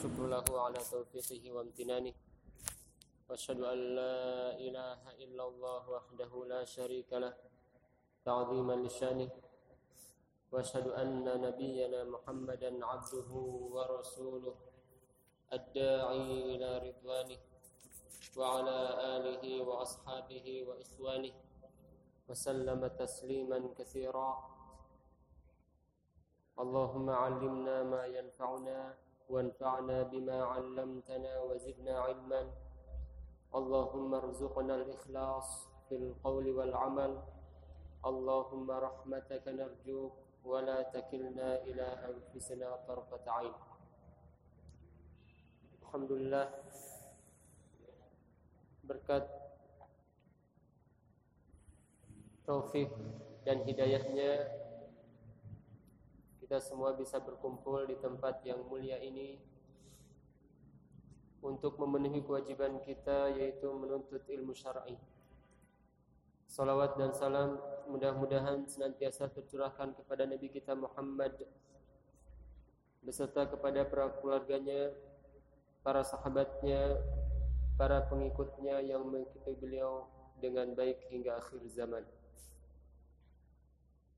والشكر له على توفيقه وامتنانه. وأشهد أن لا إله إلا الله وحده لا شريك له تعظيما لشأنه. وأشهد أن نبينا محمدا عبده ورسوله الداعي إلى رضوانه وعلى آله وأصحابه وإخوانه وسلم تسليما كثيرا. اللهم علمنا ما ينفعنا وانفعنا بما علمتنا وزدنا علما. اللهم ارزقنا الإخلاص في القول والعمل. اللهم رحمتك نرجوك ولا تكلنا إلى أنفسنا طرفة عين. الحمد لله berkat taufik dan hidayahnya kita semua bisa berkumpul di tempat yang mulia ini untuk memenuhi kewajiban kita yaitu menuntut ilmu syar'i. Salawat dan salam mudah-mudahan senantiasa tercurahkan kepada Nabi kita Muhammad beserta kepada para keluarganya, para sahabatnya, para pengikutnya yang mengikuti beliau dengan baik hingga akhir zaman.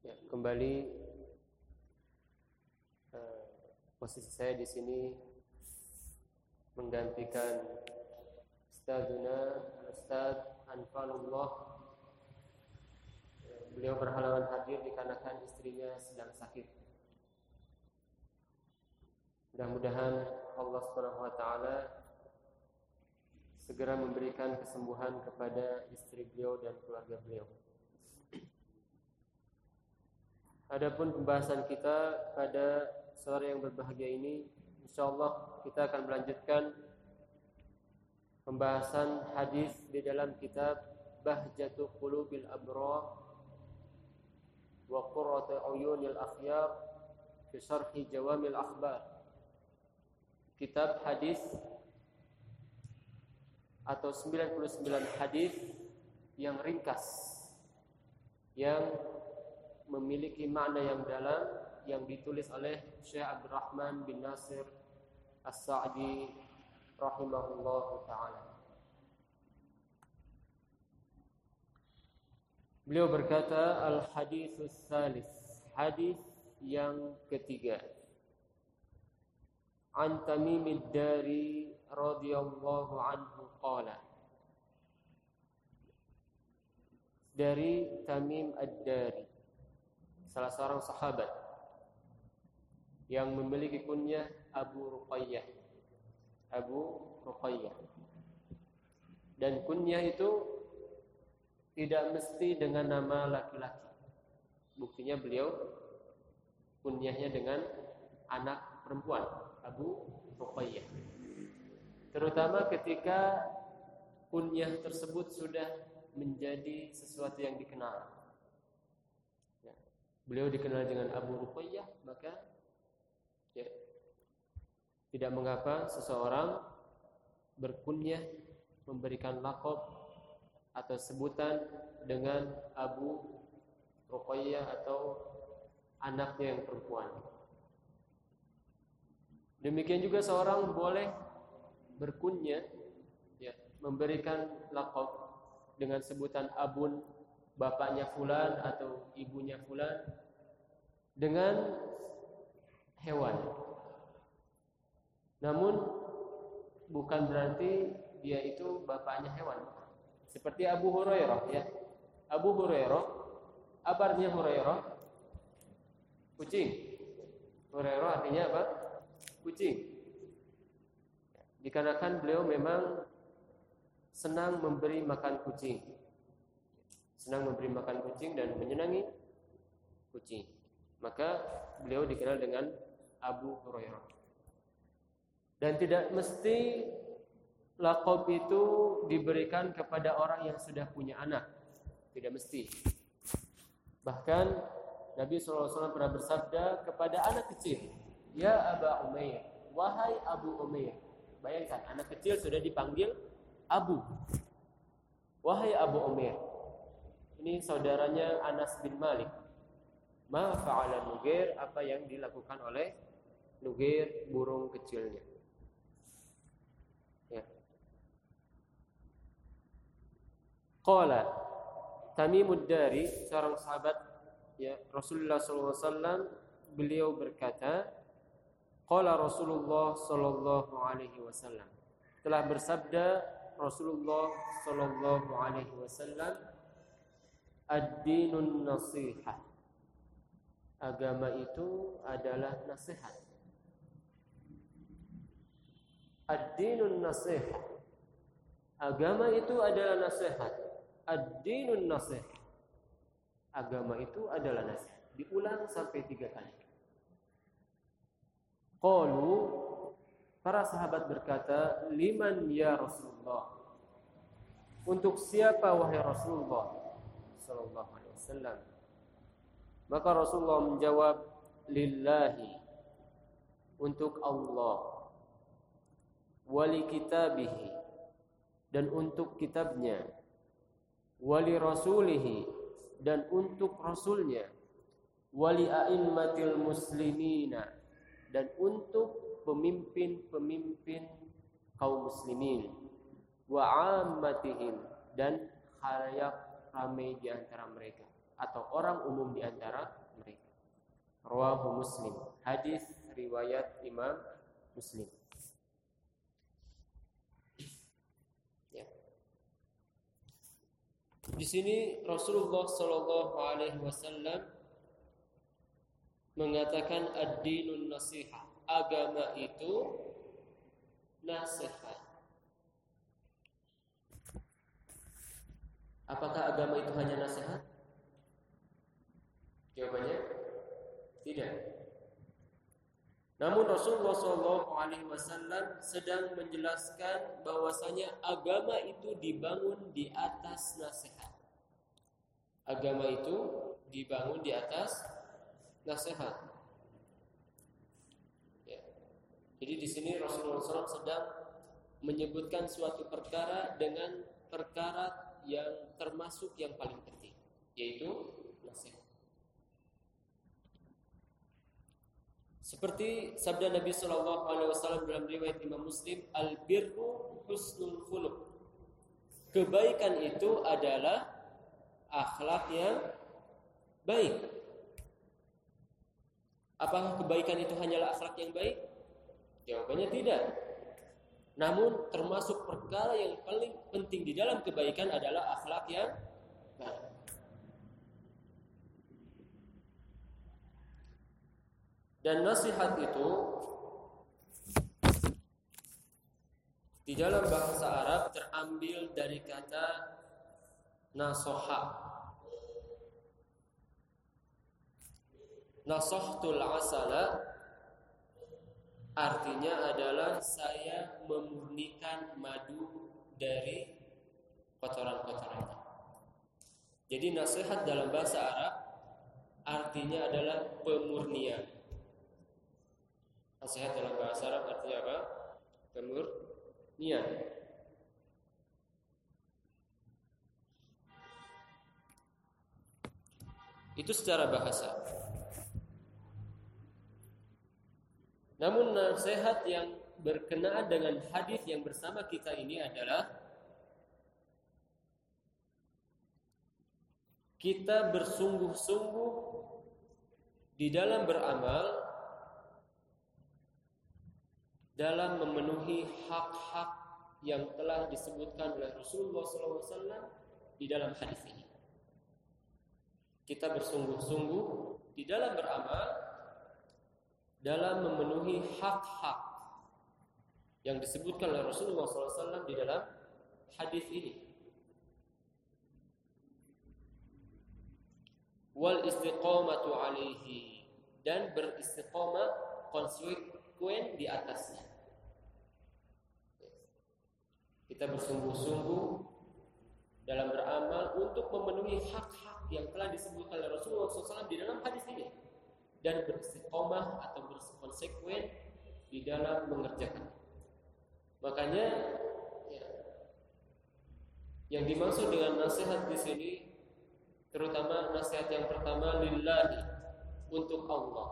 Ya, kembali posisi saya di sini menggantikan Ustazuna Ustaz Anfalullah Beliau berhalangan hadir dikarenakan istrinya sedang sakit. Mudah-mudahan Allah Subhanahu wa taala segera memberikan kesembuhan kepada istri beliau dan keluarga beliau. Adapun pembahasan kita pada sore yang berbahagia ini insyaallah kita akan melanjutkan pembahasan hadis di dalam kitab Bahjatu Qulubil Abrar wa Qurratu Uyunil Akhyar fi Syarhi Jawamil Akhbar. Kitab hadis atau 99 hadis yang ringkas yang memiliki makna yang dalam yang ditulis oleh Syekh Abdurrahman bin Nasir As-Sa'di rahimahullah taala. Beliau berkata al-haditsus salis, hadis yang ketiga. An Tamim dari radhiyallahu anhu qala dari Tamim ad-Dari salah seorang sahabat yang memiliki kunyah Abu Ruqayyah. Abu Ruqayyah. Dan kunyah itu tidak mesti dengan nama laki-laki. Buktinya beliau kunyahnya dengan anak perempuan, Abu Ruqayyah. Terutama ketika kunyah tersebut sudah menjadi sesuatu yang dikenal. Ya. Beliau dikenal dengan Abu Ruqayyah, maka Ya. Tidak mengapa seseorang berkunyah memberikan lakob atau sebutan dengan Abu Ruqayyah atau anaknya yang perempuan. Demikian juga seorang boleh berkunyah ya, memberikan lakob dengan sebutan abun bapaknya fulan atau ibunya fulan dengan hewan. Namun bukan berarti dia itu bapaknya hewan. Seperti Abu Hurairah ya. Abu Hurairah apa artinya Hurairah? Kucing. Hurairah artinya apa? Kucing. Dikarenakan beliau memang senang memberi makan kucing. Senang memberi makan kucing dan menyenangi kucing. Maka beliau dikenal dengan Abu Hurairah. Dan tidak mesti lakob itu diberikan kepada orang yang sudah punya anak. Tidak mesti. Bahkan Nabi SAW pernah bersabda kepada anak kecil, Ya Aba Umair, wahai Abu Umair. Bayangkan, anak kecil sudah dipanggil Abu. Wahai Abu Umair. Ini saudaranya Anas bin Malik. Ma fa'ala apa yang dilakukan oleh Nugir burung kecilnya. Ya. Qala Tamimud Dari seorang sahabat ya Rasulullah SAW beliau berkata Qala Rasulullah Sallallahu Alaihi Wasallam telah bersabda Rasulullah Sallallahu Alaihi Wasallam ad-dinun nasihat agama itu adalah nasihat ad-dinun nasihah agama itu adalah nasihat. Ad-dinun nasihah agama itu adalah nasihat. Diulang sampai tiga kali. Qalu para sahabat berkata liman ya Rasulullah? Untuk siapa wahai Rasulullah? Sallallahu alaihi wasallam. Maka Rasulullah menjawab lillahi. Untuk Allah wali kitabihi dan untuk kitabnya wali rasulihi dan untuk rasulnya wali a'immatil muslimina dan untuk pemimpin-pemimpin kaum muslimin wa ammatihim dan khalayak ramai di antara mereka atau orang umum di antara mereka. Rawahu Muslim. Hadis riwayat Imam Muslim. Ya. Di sini Rasulullah Shallallahu Alaihi Wasallam mengatakan ad-dinun nasihat. Agama itu nasihat. Apakah agama itu hanya nasihat? Jawabannya tidak. Namun Rasulullah SAW sedang menjelaskan bahwasanya agama itu dibangun di atas nasihat. Agama itu dibangun di atas nasihat. Ya. Jadi di sini Rasulullah SAW sedang menyebutkan suatu perkara dengan perkara yang termasuk yang paling penting yaitu nasihat. Seperti sabda Nabi Shallallahu Alaihi Wasallam dalam riwayat Imam Muslim, al birru husnul khuluq. Kebaikan itu adalah akhlak yang baik. Apakah kebaikan itu hanyalah akhlak yang baik? Jawabannya tidak. Namun termasuk perkara yang paling penting di dalam kebaikan adalah akhlak yang baik. Dan nasihat itu di dalam bahasa Arab terambil dari kata nasoha. Nasohtul asala Artinya adalah saya memurnikan madu dari kotoran-kotoran. Jadi nasihat dalam bahasa Arab artinya adalah pemurnian. Nasihat dalam bahasa Arab artinya apa? Pemurnian. Itu secara bahasa. Namun nasihat yang berkenaan dengan hadis yang bersama kita ini adalah kita bersungguh-sungguh di dalam beramal dalam memenuhi hak-hak yang telah disebutkan oleh Rasulullah SAW di dalam hadis ini. Kita bersungguh-sungguh di dalam beramal dalam memenuhi hak-hak yang disebutkan oleh Rasulullah SAW di dalam hadis ini. Wal istiqomatu alaihi dan beristiqomah konsekuen di atasnya. Kita bersungguh-sungguh dalam beramal untuk memenuhi hak-hak yang telah disebutkan oleh Rasulullah SAW di dalam hadis ini dan beristiqomah atau berkonsekuen di dalam mengerjakan. Makanya ya, yang dimaksud dengan nasihat di sini terutama nasihat yang pertama lillahi untuk Allah.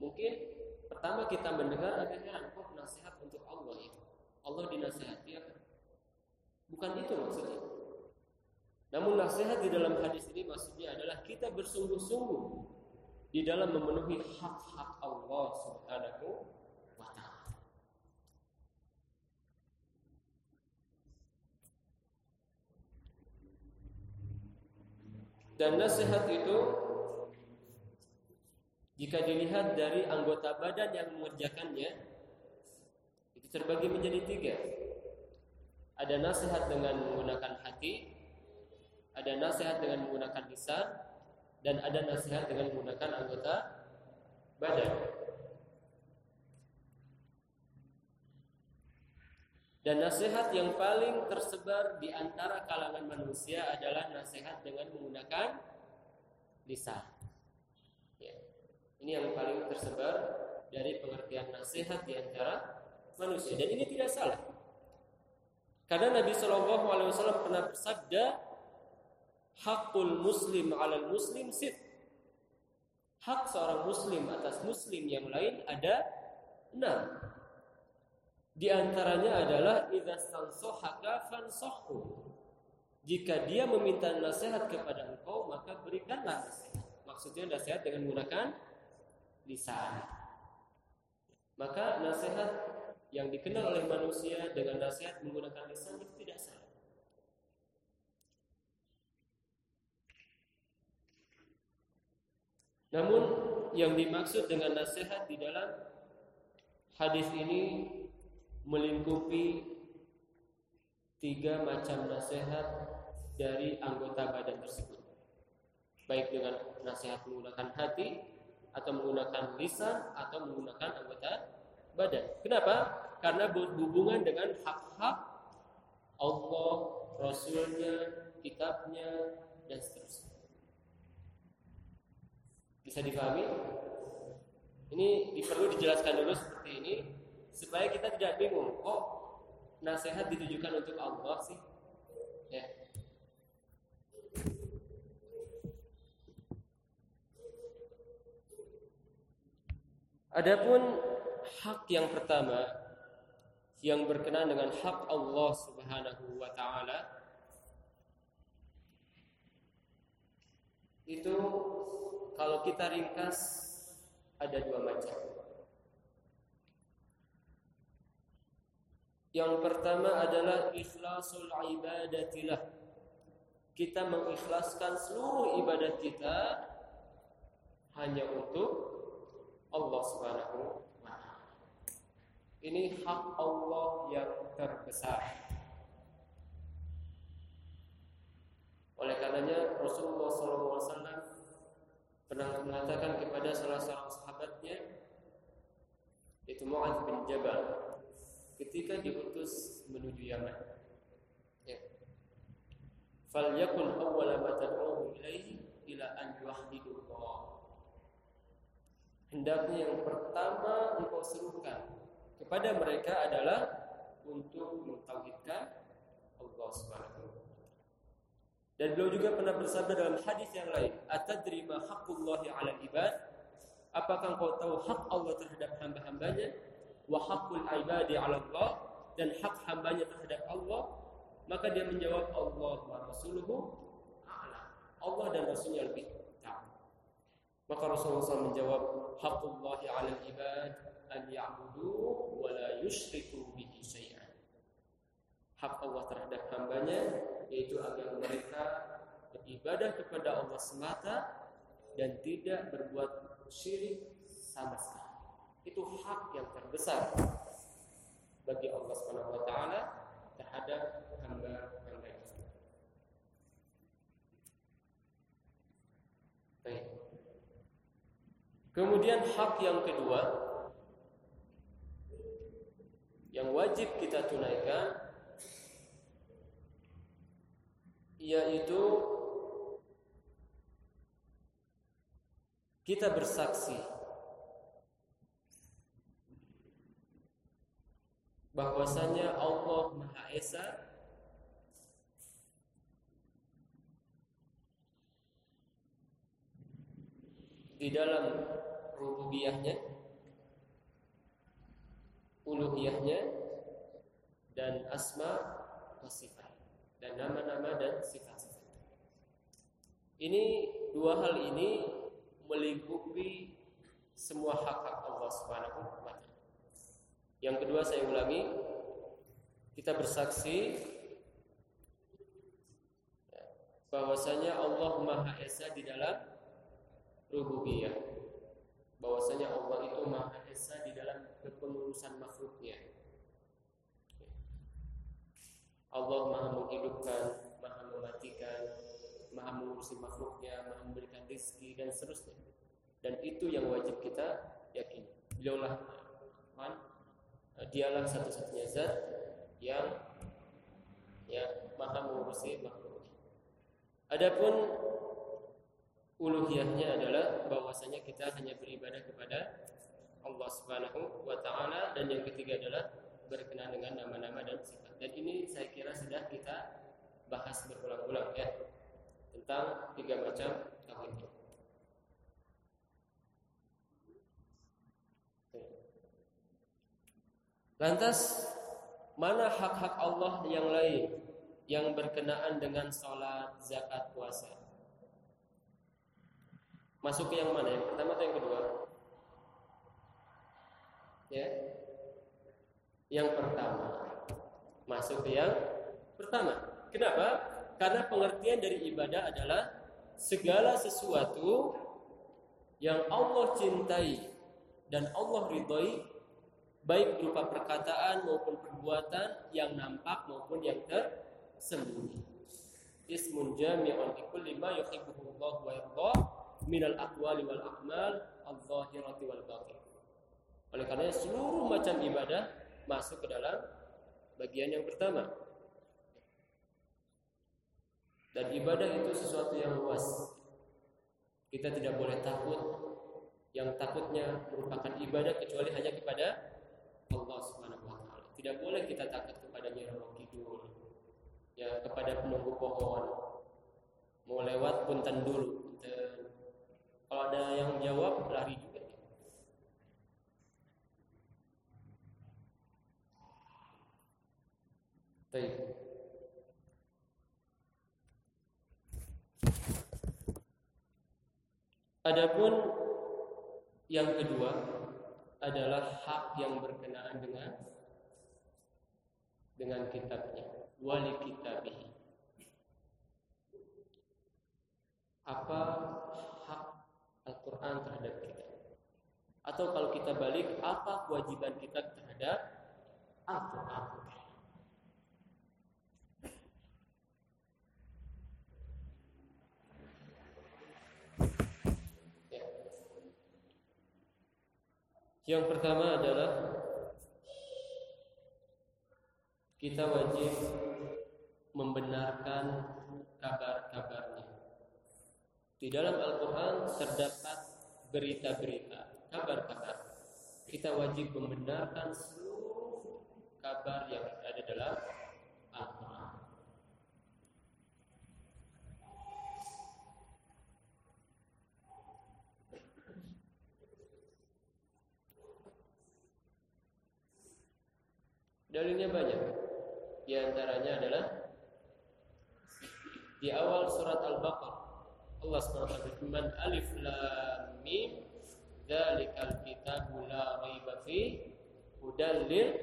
Mungkin pertama kita mendengar ada heran kok nasihat untuk Allah ya. Allah dinasihati apa? Bukan itu maksudnya. Namun nasihat di dalam hadis ini maksudnya adalah kita bersungguh-sungguh di dalam memenuhi hak-hak Allah Subhanahu wa taala. Dan nasihat itu jika dilihat dari anggota badan yang mengerjakannya itu terbagi menjadi tiga. Ada nasihat dengan menggunakan hati, ada nasihat dengan menggunakan lisan, dan ada nasihat dengan menggunakan anggota badan. Dan nasihat yang paling tersebar di antara kalangan manusia adalah nasihat dengan menggunakan lisan. Ya. Ini yang paling tersebar dari pengertian nasihat di antara manusia dan ini tidak salah. Karena Nabi Shallallahu Alaihi Wasallam pernah bersabda, hakul muslim alal muslim sit. Hak seorang muslim atas muslim yang lain ada enam. Di antaranya adalah idza stansohaka fansohhu. Jika dia meminta nasihat kepada engkau, maka berikanlah nasihat. Maksudnya nasihat dengan menggunakan lisan. Maka nasihat yang dikenal oleh manusia dengan nasihat menggunakan lisan itu tidak salah. Namun yang dimaksud dengan nasihat di dalam hadis ini melingkupi tiga macam nasihat dari anggota badan tersebut. Baik dengan nasihat menggunakan hati atau menggunakan lisan atau menggunakan anggota badan. Kenapa? Karena berhubungan dengan hak-hak Allah, Rasulnya, kitabnya, dan seterusnya. Bisa dipahami? Ini perlu dijelaskan dulu seperti ini supaya kita tidak bingung. Kok nasihat ditujukan untuk Allah sih? Ya. Adapun hak yang pertama yang berkenaan dengan hak Allah Subhanahu wa taala itu kalau kita ringkas ada dua macam. Yang pertama adalah ikhlasul ibadatilah. Kita mengikhlaskan seluruh ibadat kita hanya untuk Allah Subhanahu wa taala. Ini hak Allah yang terbesar. Oleh karenanya Rasulullah SAW pernah mengatakan kepada salah seorang sahabatnya itu Mu'adz bin Jabal ketika diutus menuju Yaman. Ya. Falyakun awwala ma tad'uhum ilaihi ila an yuwahhidullah. Hendaknya yang pertama engkau serukan kepada mereka adalah untuk mentauhidkan Allah Subhanahu dan beliau juga pernah bersabda dalam hadis yang lain, "Atadri ma haqqullahi 'alal ibad?" Apakah engkau tahu hak Allah terhadap hamba-hambanya? Wa haqqul ibadi 'ala Allah dan hak hambanya terhadap Allah? Maka dia menjawab Allah wa rasuluhu. Allah dan Rasulnya lebih tahu. Maka Rasulullah SAW menjawab, "Haqqullahi 'alal ibad an ya'budu wa la yusyriku bihi syai'an." Hak Allah terhadap hambanya yaitu agar mereka beribadah kepada Allah semata dan tidak berbuat syirik sama sekali. Itu hak yang terbesar bagi Allah Subhanahu wa taala terhadap hamba-hamba. Baik. Kemudian hak yang kedua yang wajib kita tunaikan yaitu kita bersaksi bahwasanya Allah Maha Esa di dalam rububiyahnya uluhiyahnya dan asma wa dan nama-nama dan sifat-sifat. Ini dua hal ini melingkupi semua hak-hak Allah Subhanahu wa. Yang kedua saya ulangi, kita bersaksi bahwasanya Allah Maha Esa di dalam rububiyah. Bahwasanya Allah itu Maha Esa di dalam kepengurusan makhluknya. Allah Maha menghidupkan, Maha mematikan, Maha mengurusi makhluknya, Maha memberikan rezeki dan seterusnya. Dan itu yang wajib kita yakini. Beliaulah man, dialah satu-satunya zat yang ya Maha mengurusi makhluknya. Adapun uluhiyahnya adalah bahwasanya kita hanya beribadah kepada Allah Subhanahu wa taala dan yang ketiga adalah berkenan dengan nama-nama dan sifat. Dan ini saya kira sudah kita bahas berulang-ulang ya tentang tiga macam tauhid. Lantas mana hak-hak Allah yang lain yang berkenaan dengan sholat, zakat, puasa? Masuk ke yang mana? Yang pertama atau yang kedua? Ya. Yang pertama. Masuk ke yang pertama. Kenapa? Karena pengertian dari ibadah adalah segala sesuatu yang Allah cintai dan Allah ridhoi baik berupa perkataan maupun perbuatan yang nampak maupun yang tersembunyi. Ismun jami'un likulli ma yuhibbuhu Allah wa yardah minal aqwali wal a'mal al-zahirati wal batin. Oleh karena seluruh macam ibadah masuk ke dalam bagian yang pertama. Dan ibadah itu sesuatu yang luas. Kita tidak boleh takut yang takutnya merupakan ibadah kecuali hanya kepada Allah Subhanahu wa taala. Tidak boleh kita takut kepada Nyi Kidul. Ya, kepada penunggu pohon. Mau lewat punten dulu, kalau ada yang jawab lari juga. Adapun yang kedua adalah hak yang berkenaan dengan dengan kitabnya, wali kitabih. Apa Al-Quran terhadap kita. Atau kalau kita balik, apa kewajiban kita terhadap Al-Quran? Ya. Yang pertama adalah kita wajib membenarkan kabar-kabarnya. Di dalam Al-Quran terdapat berita-berita, kabar-kabar. Kita wajib membenarkan seluruh kabar yang ada dalam Al-Quran. Dalilnya banyak. Di antaranya adalah di awal surat Al-Baqarah Allah SWT berfirman Alif Lam Mim Dzalikal kitabu la raiba fi hudal lil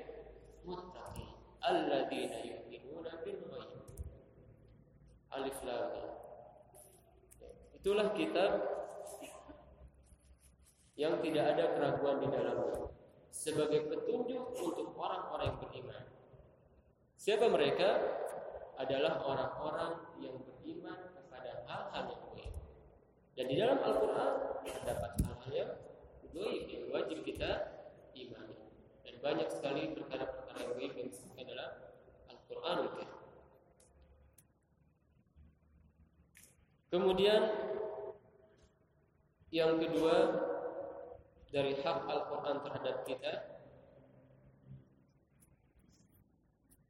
muttaqin alladzina yu'minuna bil ghaib. Alif Lam Mim. Itulah kitab yang tidak ada keraguan di dalamnya sebagai petunjuk untuk orang-orang yang beriman. Siapa mereka? Adalah orang-orang yang beriman kepada hal-hal yang dan di dalam Al-Quran terdapat hal-hal yang goib yang wajib kita imani. Dan banyak sekali perkara-perkara yang goib yang disebutkan dalam Al-Quran. Kemudian yang kedua dari hak Al-Quran terhadap kita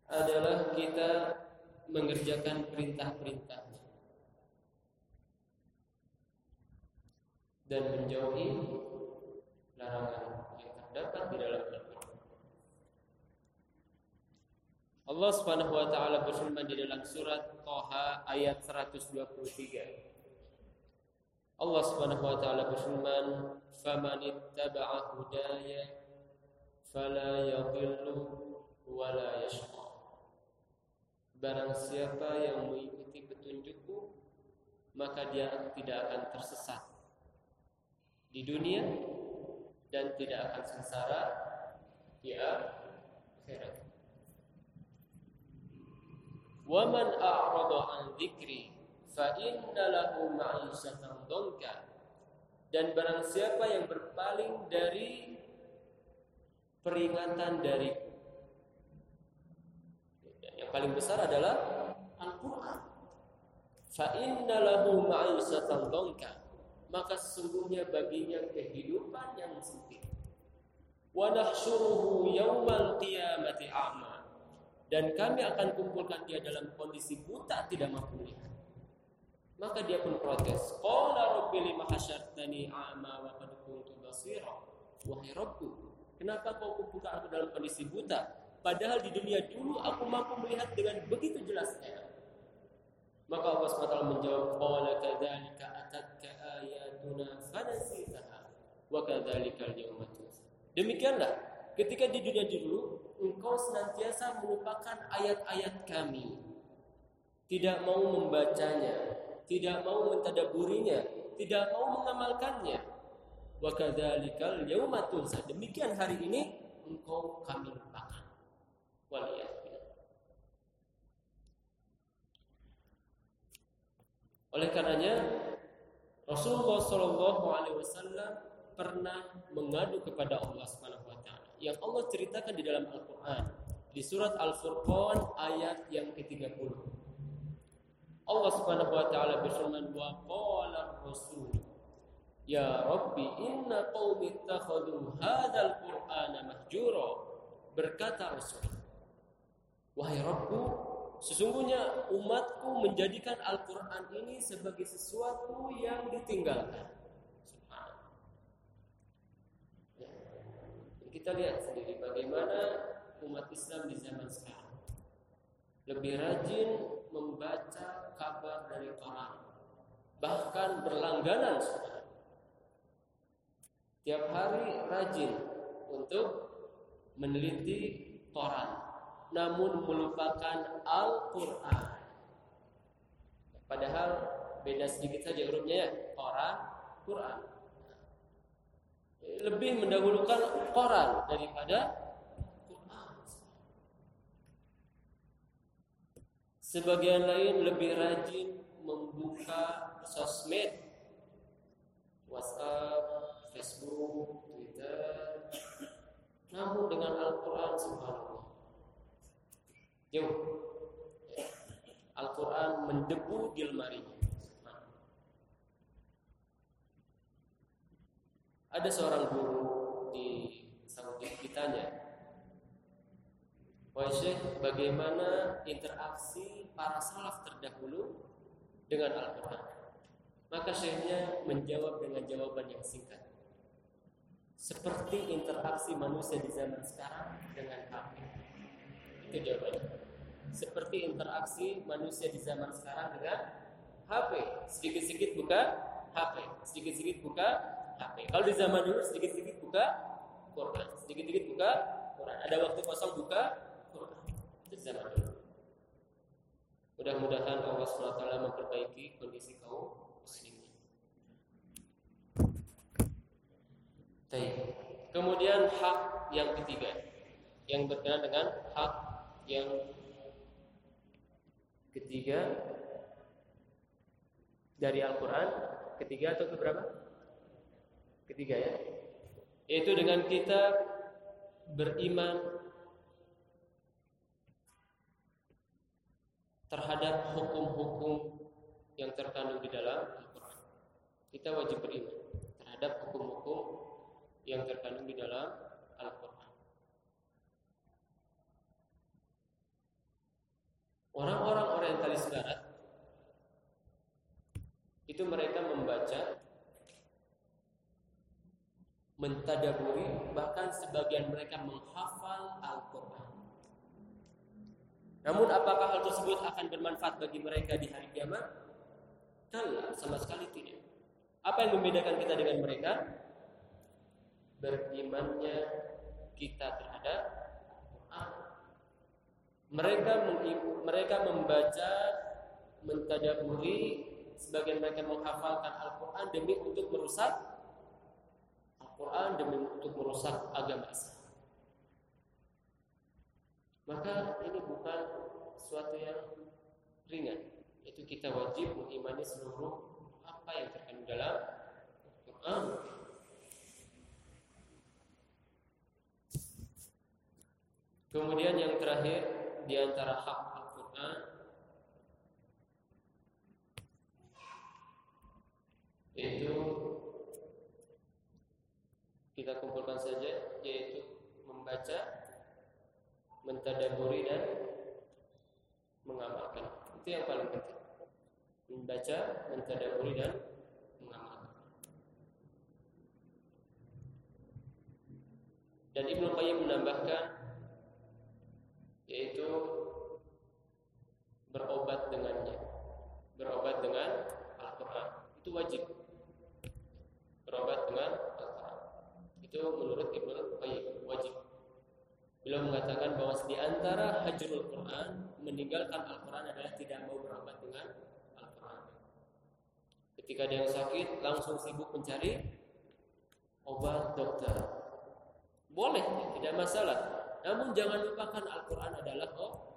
adalah kita mengerjakan perintah-perintah dan menjauhi larangan yang terdapat di dalam Al-Quran. Allah Subhanahu wa taala berfirman di dalam surat Toha ayat 123. Allah Subhanahu wa taala berfirman, "Faman ittaba'a hudaya fala yadhillu wa la yashqa." Barang siapa yang mengikuti petunjukku, maka dia tidak akan tersesat di dunia dan tidak akan sengsara di akhirat. Wa man a'rada an dzikri fa inna lahu ma'isatan dongka dan barang siapa yang berpaling dari peringatan dari yang paling besar adalah Al-Qur'an. Fa inna lahu ma'isatan dongka maka sesungguhnya baginya kehidupan yang sempit. Wa nahsyuruhu yaumal qiyamati a'ma. Dan kami akan kumpulkan dia dalam kondisi buta tidak mampu melihat maka dia pun protes. Qala rabbi lima hasyartani a'ma wa qad kuntu basira. Wahai Rabbku, kenapa kau kumpulkan aku dalam kondisi buta? Padahal di dunia dulu aku mampu melihat dengan begitu jelasnya. Maka Allah SWT menjawab, Qala kadzalika atatka ayatuna fanasitaha wa kadzalika al-yawma Demikianlah, ketika di dunia dulu engkau senantiasa melupakan ayat-ayat kami, tidak mau membacanya, tidak mau mentadaburinya, tidak mau mengamalkannya. Wa kadzalikal yauma tunsa. Demikian hari ini engkau kami lupakan. Waliyahillah. Oleh karenanya Rasulullah Shallallahu Alaihi Wasallam pernah mengadu kepada Allah Subhanahu Wa Taala yang Allah ceritakan di dalam Al-Quran di surat Al-Furqan ayat yang ke-30. Allah Subhanahu wa taala berfirman wa qala rasul Ya Rabbi inna qaumi ittakhadhu hadzal qur'ana mahjura berkata Rasul Wahai Rabbku sesungguhnya umatku menjadikan Al-Qur'an ini sebagai sesuatu yang ditinggalkan. Ya. kita lihat sendiri bagaimana umat Islam di zaman sekarang lebih rajin membaca kabar dari Quran. Bahkan berlangganan saudara. Tiap hari rajin untuk meneliti Quran, namun melupakan Al-Quran. Padahal beda sedikit saja hurufnya ya, Quran, Quran. Lebih mendahulukan Quran daripada Sebagian lain lebih rajin membuka sosmed, WhatsApp, Facebook, Twitter, namun dengan Al-Quran subhanallah. Jauh. Al-Quran mendebu di lemarinya. Ada seorang guru di Saudi ditanya, Wahai Syekh, bagaimana interaksi para salaf terdahulu dengan Al-Quran? Maka Syekhnya menjawab dengan jawaban yang singkat. Seperti interaksi manusia di zaman sekarang dengan HP. Itu jawabannya. Seperti interaksi manusia di zaman sekarang dengan HP. Sedikit-sedikit buka HP. Sedikit-sedikit buka HP. Kalau di zaman dulu sedikit-sedikit buka Quran. Sedikit-sedikit buka Quran. Ada waktu kosong buka zaman dulu. Mudah-mudahan Allah SWT memperbaiki kondisi kaum muslimin. Kemudian hak yang ketiga yang berkenaan dengan hak yang ketiga dari Al-Quran ketiga atau keberapa? Ketiga ya yaitu dengan kita beriman terhadap hukum-hukum yang terkandung di dalam Al-Quran. Kita wajib beriman terhadap hukum-hukum yang terkandung di dalam Al-Quran. Orang-orang orientalis barat itu mereka membaca mentadaburi bahkan sebagian mereka menghafal Al-Quran namun apakah hal tersebut akan bermanfaat bagi mereka di hari kiamat? Kalla, sama sekali tidak. Apa yang membedakan kita dengan mereka? Berimannya kita terhadap Quran. Mereka mereka membaca, mentadaburi, sebagian mereka menghafalkan Al-Quran demi untuk merusak Al-Quran demi untuk merusak agama Islam. Maka ini bukan suatu yang ringan. Itu kita wajib mengimani seluruh apa yang terkandung dalam Al-Quran. Kemudian yang terakhir di antara hak Al-Quran yaitu kita kumpulkan saja yaitu membaca mentadaburi dan mengamalkan. Itu yang paling penting. Membaca, mentadaburi dan mengamalkan. Dan Ibnu Qayyim menambahkan yaitu berobat dengannya. Berobat dengan Al-Qur'an. Itu wajib. Berobat dengan Al-Qur'an. Itu menurut. Beliau mengatakan bahwa di antara hajrul Quran meninggalkan Al-Quran adalah tidak mau berobat dengan Al-Quran. Ketika ada yang sakit, langsung sibuk mencari obat dokter. Boleh, tidak masalah. Namun jangan lupakan Al-Quran adalah oh,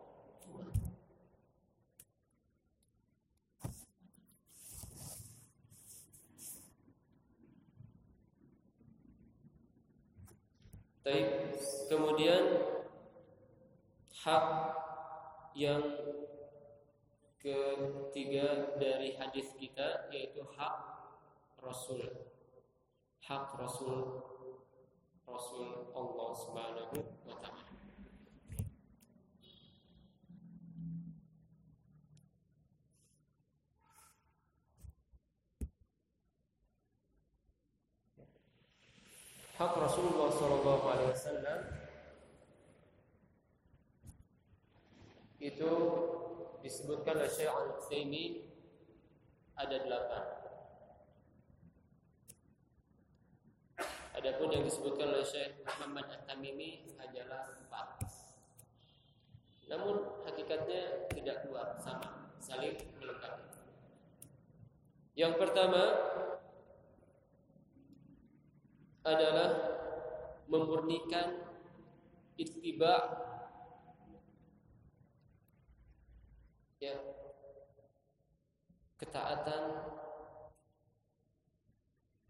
Baik, kemudian hak yang ketiga dari hadis kita yaitu hak Rasul. Hak Rasul Rasul Allah Subhanahu wa taala. Hak Rasulullah Shallallahu Alaihi Wasallam itu disebutkan oleh Syekh Al Utsaimin ada delapan. Adapun yang disebutkan oleh Syekh Muhammad At-Tamimi hanyalah empat. Namun hakikatnya tidak kuat sama, saling melengkapi. Yang pertama adalah memurnikan ittiba ya ketaatan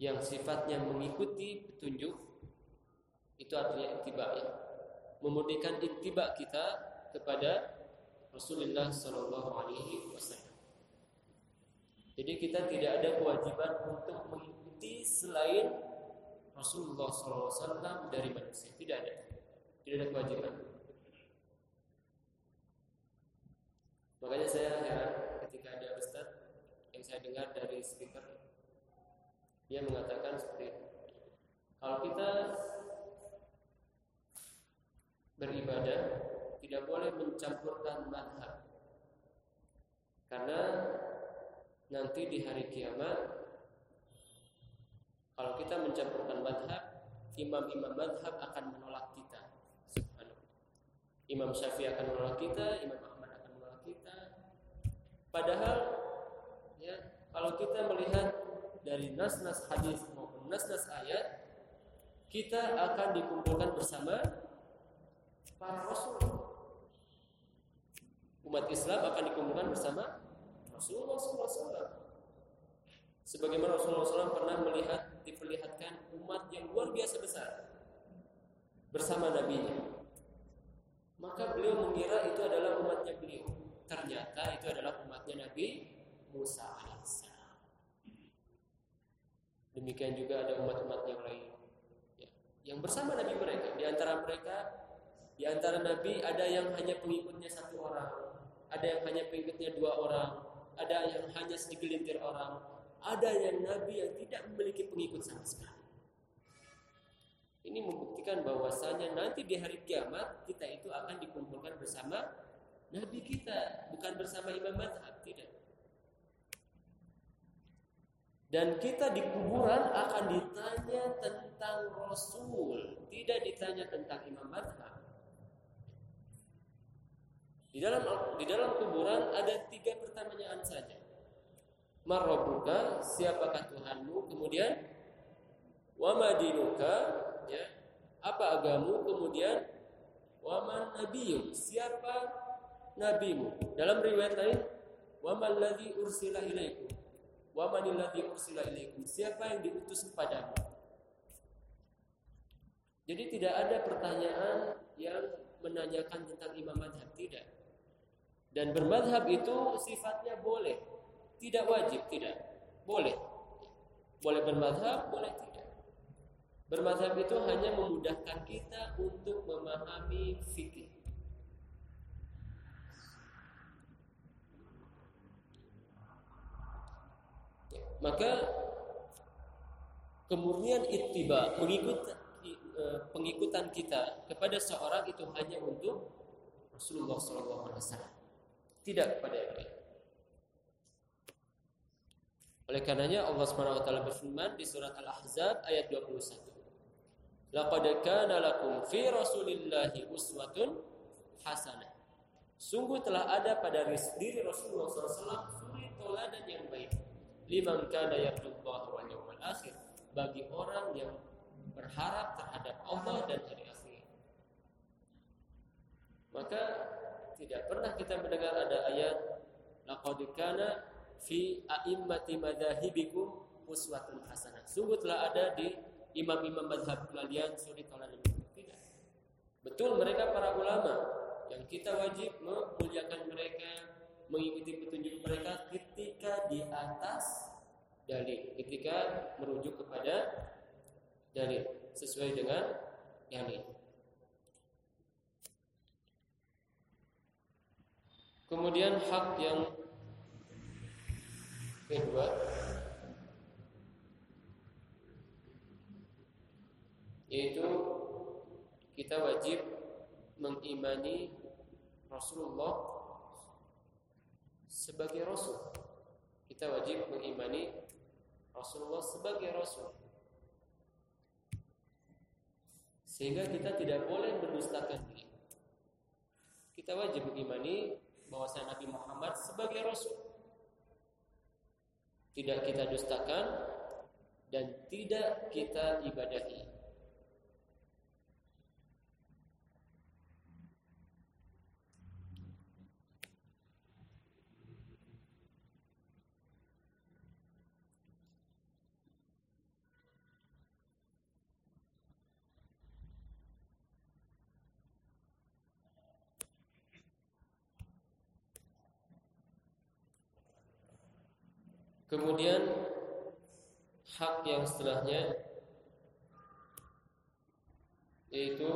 yang sifatnya mengikuti petunjuk itu artinya ittiba ya memurnikan ittiba kita kepada Rasulullah Shallallahu Alaihi Wasallam. Jadi kita tidak ada kewajiban untuk mengikuti selain Rasulullah SAW dari manusia. Tidak ada. Tidak ada kewajiban. Makanya saya heran ketika ada Ustaz yang saya dengar dari speaker dia mengatakan seperti itu. Kalau kita beribadah tidak boleh mencampurkan madhab karena nanti di hari kiamat kalau kita mencampurkan madhab, imam-imam madhab akan menolak kita. Imam Syafi'i akan menolak kita, Imam Ahmad akan menolak kita. Padahal, ya, kalau kita melihat dari nas-nas hadis maupun nas-nas ayat, kita akan dikumpulkan bersama para rasul. Umat Islam akan dikumpulkan bersama Rasulullah SAW. Sebagaimana Rasulullah SAW pernah melihat diperlihatkan umat yang luar biasa besar bersama nabinya. Maka beliau mengira itu adalah umatnya beliau. Ternyata itu adalah umatnya Nabi Musa alaihissalam. Demikian juga ada umat-umat yang lain ya, yang bersama Nabi mereka. Di antara mereka, di antara Nabi ada yang hanya pengikutnya satu orang, ada yang hanya pengikutnya dua orang, ada yang hanya segelintir orang, ada yang nabi yang tidak memiliki pengikut sama sekali. Ini membuktikan bahwasanya nanti di hari kiamat kita itu akan dikumpulkan bersama nabi kita, bukan bersama imam madhab, tidak. Dan kita di kuburan akan ditanya tentang Rasul, tidak ditanya tentang imam madhab. Di dalam di dalam kuburan ada tiga pertanyaan saja. Marrobuka, siapakah Tuhanmu? Kemudian wamadinuka, ya, apa agamu? Kemudian waman nabiyum, siapa nabimu? Dalam riwayat lain, waman ladhi ursila ilaikum Wa manilladzi ursila ilaikum? Siapa yang diutus kepadamu? Jadi tidak ada pertanyaan yang menanyakan tentang imam madhab tidak. Dan bermadhab itu sifatnya boleh, tidak wajib, tidak boleh. Boleh bermadhab, boleh tidak. Bermadhab itu hanya memudahkan kita untuk memahami fikih. maka kemurnian ittiba mengikut e, pengikutan kita kepada seorang itu hanya untuk Rasulullah SAW tidak kepada yang lain oleh karenanya Allah Subhanahu wa taala berfirman di surat Al-Ahzab ayat 21. Laqad kana lakum fi Rasulillahi uswatun hasanah. Sungguh telah ada pada diri Rasulullah SAW suri teladan yang baik liman kana yarjullaha wal yawmal akhir bagi orang yang berharap terhadap Allah dan hari akhir. Maka tidak pernah kita mendengar ada ayat laqad kana fi a'immati madhahibikum uswatun hasanah. Sungguh telah ada di imam-imam madhab kalian suri toladan tidak. Betul mereka para ulama yang kita wajib memuliakan mereka, mengikuti petunjuk mereka ketika di atas dalil, ketika merujuk kepada dalil sesuai dengan dalil. Kemudian hak yang kedua yaitu kita wajib mengimani Rasulullah sebagai rasul. Kita wajib mengimani Rasulullah sebagai rasul. Sehingga kita tidak boleh mendustakan diri. Kita wajib mengimani bahwa Nabi Muhammad sebagai rasul. Tidak kita dustakan dan tidak kita ibadahi. Kemudian hak yang setelahnya yaitu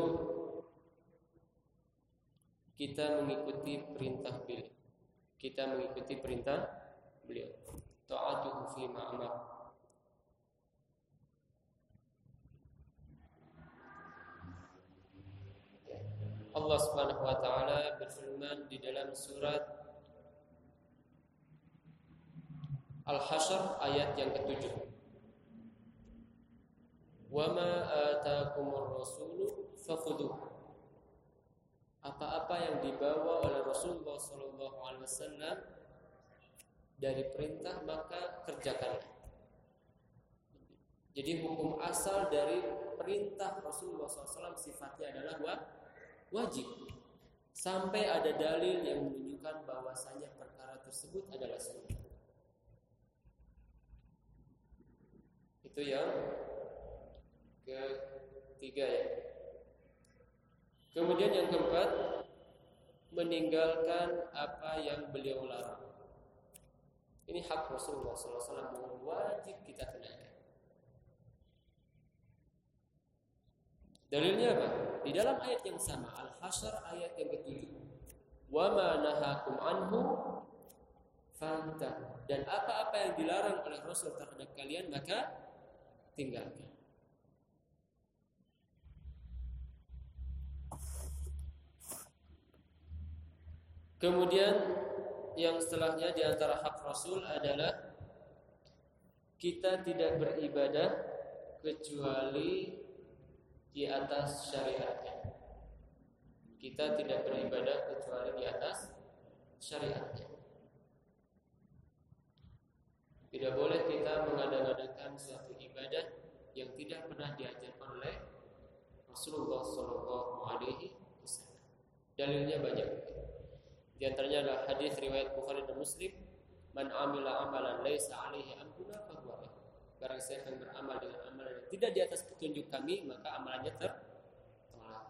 kita mengikuti perintah beliau. Kita mengikuti perintah beliau. Ta'atuhu fi ma'amar. Allah Subhanahu wa taala berfirman di dalam surat Al-Hasyr ayat yang ketujuh. Wa ma ataakumur rasulu fakhudhuh. Apa-apa yang dibawa oleh Rasulullah sallallahu alaihi wasallam dari perintah maka kerjakanlah. Jadi hukum asal dari perintah Rasulullah SAW sifatnya adalah wajib. Sampai ada dalil yang menunjukkan bahwasanya perkara tersebut adalah sunnah. Itu yang ketiga ya. Kemudian yang keempat meninggalkan apa yang beliau larang. Ini hak Rasulullah SAW wajib kita tunaikan. Dalilnya apa? Di dalam ayat yang sama Al-Hasyr ayat yang ketujuh. Wa ma nahakum anhu fanta dan apa-apa yang dilarang oleh Rasul terhadap kalian maka tinggalkan. Kemudian yang setelahnya di antara hak Rasul adalah kita tidak beribadah kecuali di atas syariatnya. Kita tidak beribadah kecuali di atas syariatnya. Tidak boleh kita mengadakan suatu ibadah yang tidak pernah diajarkan oleh Rasulullah Shallallahu Alaihi Wasallam. Dalilnya banyak. Di antaranya adalah hadis riwayat Bukhari dan Muslim, "Man amila amalan laisa alaihi amruna fahuwa Barang siapa yang beramal dengan amalan yang tidak di atas petunjuk kami, maka amalannya tertolak.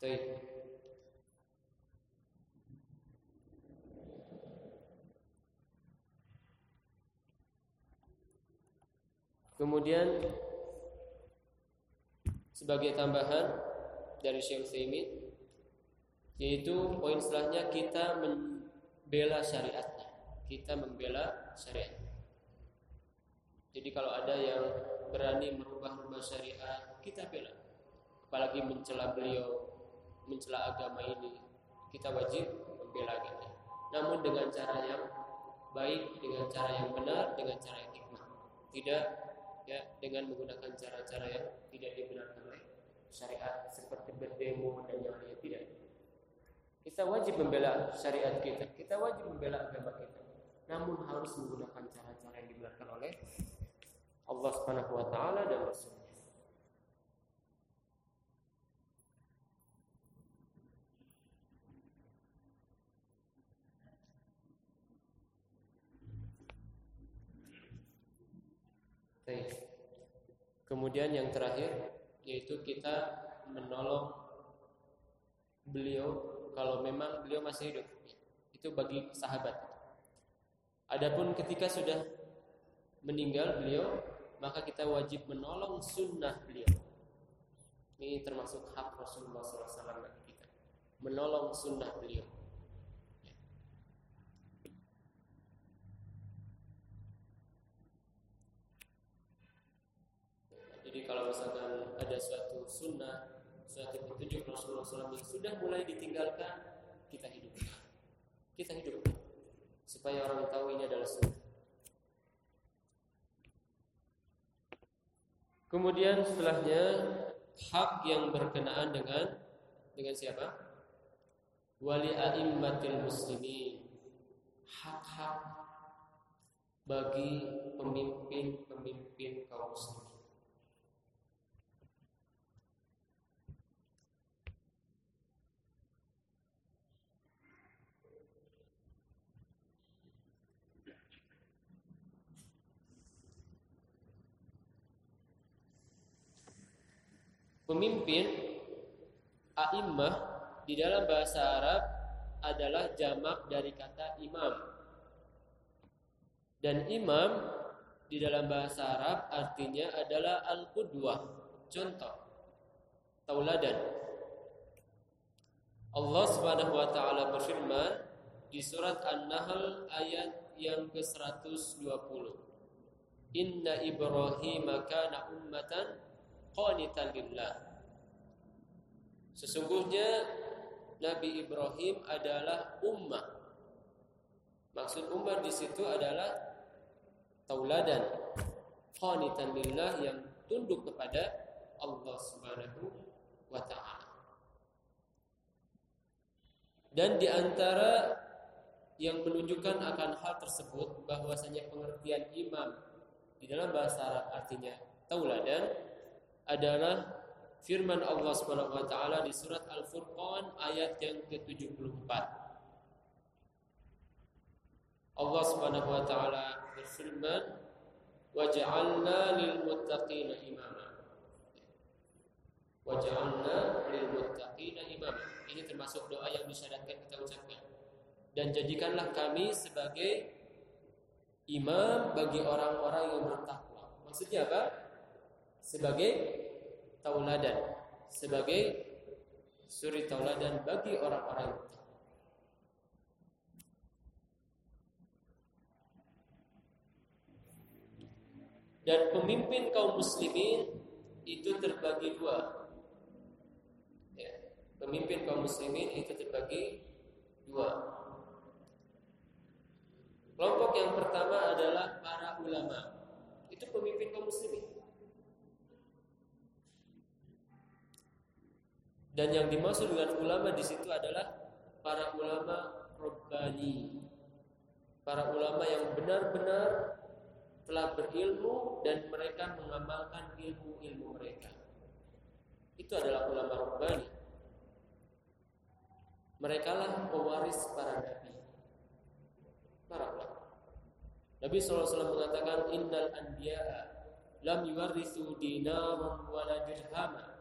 Baik. Kemudian sebagai tambahan dari Syekh Utsaimin yaitu poin setelahnya kita membela syariatnya. Kita membela syariat. Jadi kalau ada yang berani merubah-rubah syariat, kita bela. Apalagi mencela beliau, mencela agama ini, kita wajib membela agama. Namun dengan cara yang baik, dengan cara yang benar, dengan cara yang hikmah. Tidak ya dengan menggunakan cara-cara yang tidak dibenarkan oleh syariat seperti berdemo dan yang lainnya tidak. Kita wajib membela syariat kita, kita wajib membela agama kita. Namun harus menggunakan cara-cara yang dibenarkan oleh Allah Subhanahu wa taala dan Rasulnya. Kemudian yang terakhir yaitu kita menolong beliau kalau memang beliau masih hidup. Itu bagi sahabat. Adapun ketika sudah meninggal beliau, maka kita wajib menolong sunnah beliau. Ini termasuk hak Rasulullah SAW bagi kita. Menolong sunnah beliau. Jadi kalau misalkan ada suatu sunnah, suatu petunjuk Rasulullah SAW yang sudah mulai ditinggalkan, kita hidup, Kita hidup supaya orang tahu ini adalah sunnah. Kemudian setelahnya hak yang berkenaan dengan dengan siapa? Wali a'immatil muslimin. Hak-hak bagi pemimpin-pemimpin kaum muslimin. Pemimpin a'immah di dalam bahasa Arab adalah jamak dari kata imam. Dan imam di dalam bahasa Arab artinya adalah al-qudwah, contoh, tauladan. Allah Subhanahu wa taala berfirman di surat An-Nahl ayat yang ke-120. Inna Ibrahim kana ummatan qanitan lillah. Sesungguhnya Nabi Ibrahim adalah ummah. Maksud ummah di situ adalah tauladan qanitan lillah yang tunduk kepada Allah Subhanahu wa taala. Dan di antara yang menunjukkan akan hal tersebut bahwasanya pengertian imam di dalam bahasa Arab artinya tauladan adalah firman Allah Subhanahu wa taala di surat Al-Furqan ayat yang ke-74. Allah Subhanahu wa taala berfirman, "Waj'alna lil muttaqina imama." Waj'alna lil muttaqina imama. Ini termasuk doa yang disyaratkan kita ucapkan. Dan jadikanlah kami sebagai imam bagi orang-orang yang bertakwa. Maksudnya apa? Sebagai tauladan, sebagai suri tauladan bagi orang-orang Dan pemimpin kaum muslimin itu terbagi dua. Ya, pemimpin kaum muslimin itu terbagi dua. Kelompok yang pertama adalah para ulama. Itu pemimpin kaum muslimin. Dan yang dimaksud dengan ulama di situ adalah para ulama rabbani. Para ulama yang benar-benar telah berilmu dan mereka mengamalkan ilmu-ilmu mereka. Itu adalah ulama rabbani. Mereka lah pewaris para nabi. Para ulama. Nabi SAW mengatakan innal anbiya'a lam yuwarrisu dinaran wala dirhama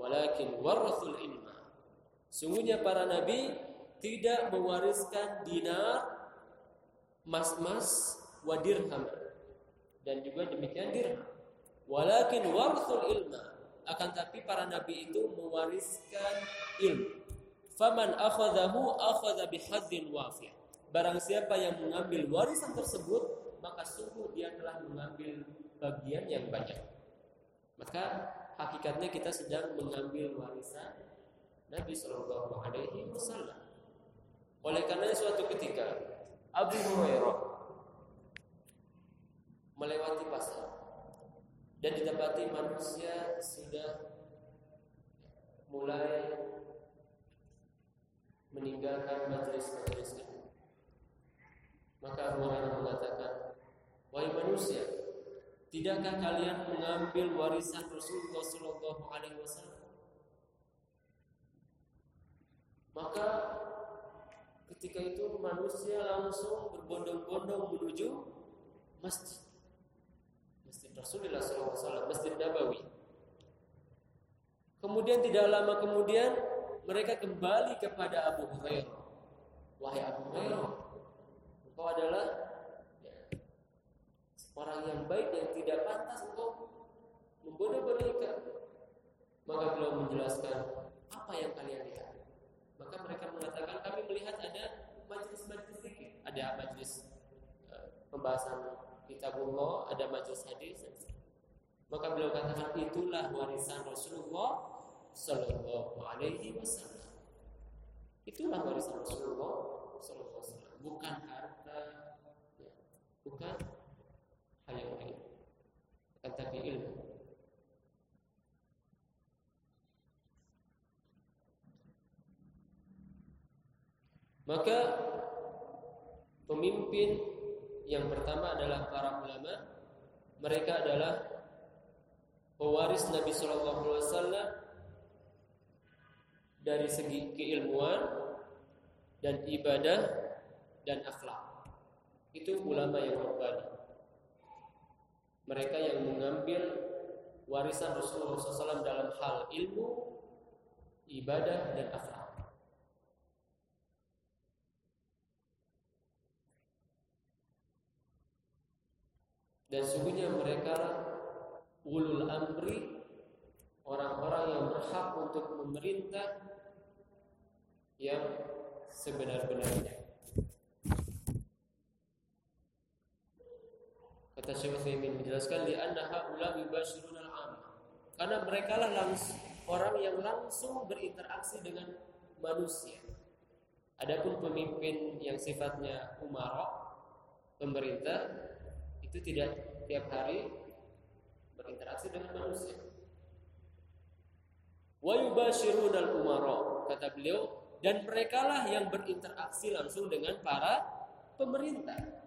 walakin warathul ilma. Sungguhnya para nabi tidak mewariskan dinar, mas-mas, wadirham dan juga demikian dirham. Walakin warathul ilma. Akan tapi para nabi itu mewariskan ilmu. Faman akhadahu akhadha bihadzin wafiyah. Barang siapa yang mengambil warisan tersebut, maka sungguh dia telah mengambil bagian yang banyak. Maka hakikatnya kita sedang mengambil warisan Nabi Shallallahu Alaihi Wasallam. Oleh karena suatu ketika Abu Hurairah melewati pasar dan didapati manusia sudah mulai meninggalkan majelis-majelis itu. Maka Abu Hurairah mengatakan, "Wahai manusia, Tidakkah kalian mengambil warisan Rasulullah Shallallahu Alaihi Wasallam? Maka ketika itu manusia langsung berbondong-bondong menuju masjid, masjid Rasulullah SAW, masjid Nabawi. Kemudian tidak lama kemudian mereka kembali kepada Abu Hurairah. Wahai Abu Hurairah, engkau adalah orang yang baik yang tidak pantas untuk membodoh-bodohkan. Maka beliau menjelaskan apa yang kalian lihat. Maka mereka mengatakan kami melihat ada majlis-majlis zikir, ada majlis uh, pembahasan kitabullah, ada majlis hadis. Maka beliau katakan itulah warisan Rasulullah Sallallahu Alaihi Wasallam. Itulah warisan Rasulullah Sallallahu Alaihi Wasallam, bukan harta, ya, bukan yang lain akan tapi ilmu. Maka pemimpin yang pertama adalah para ulama. Mereka adalah pewaris Nabi Shallallahu Alaihi Wasallam dari segi keilmuan dan ibadah dan akhlak. Itu ulama yang rabbani mereka yang mengambil warisan Rasulullah SAW dalam hal ilmu, ibadah dan akhlak. Dan sungguhnya mereka ulul amri orang-orang yang berhak untuk memerintah yang sebenar-benarnya. Kata Syekh Utsaimin menjelaskan li anna haula yubashirun al-am. Karena mereka lah langsung orang yang langsung berinteraksi dengan manusia. Adapun pemimpin yang sifatnya umara, pemerintah itu tidak tiap hari berinteraksi dengan manusia. Wa yubashirun al-umara, kata beliau, dan merekalah yang berinteraksi langsung dengan para pemerintah.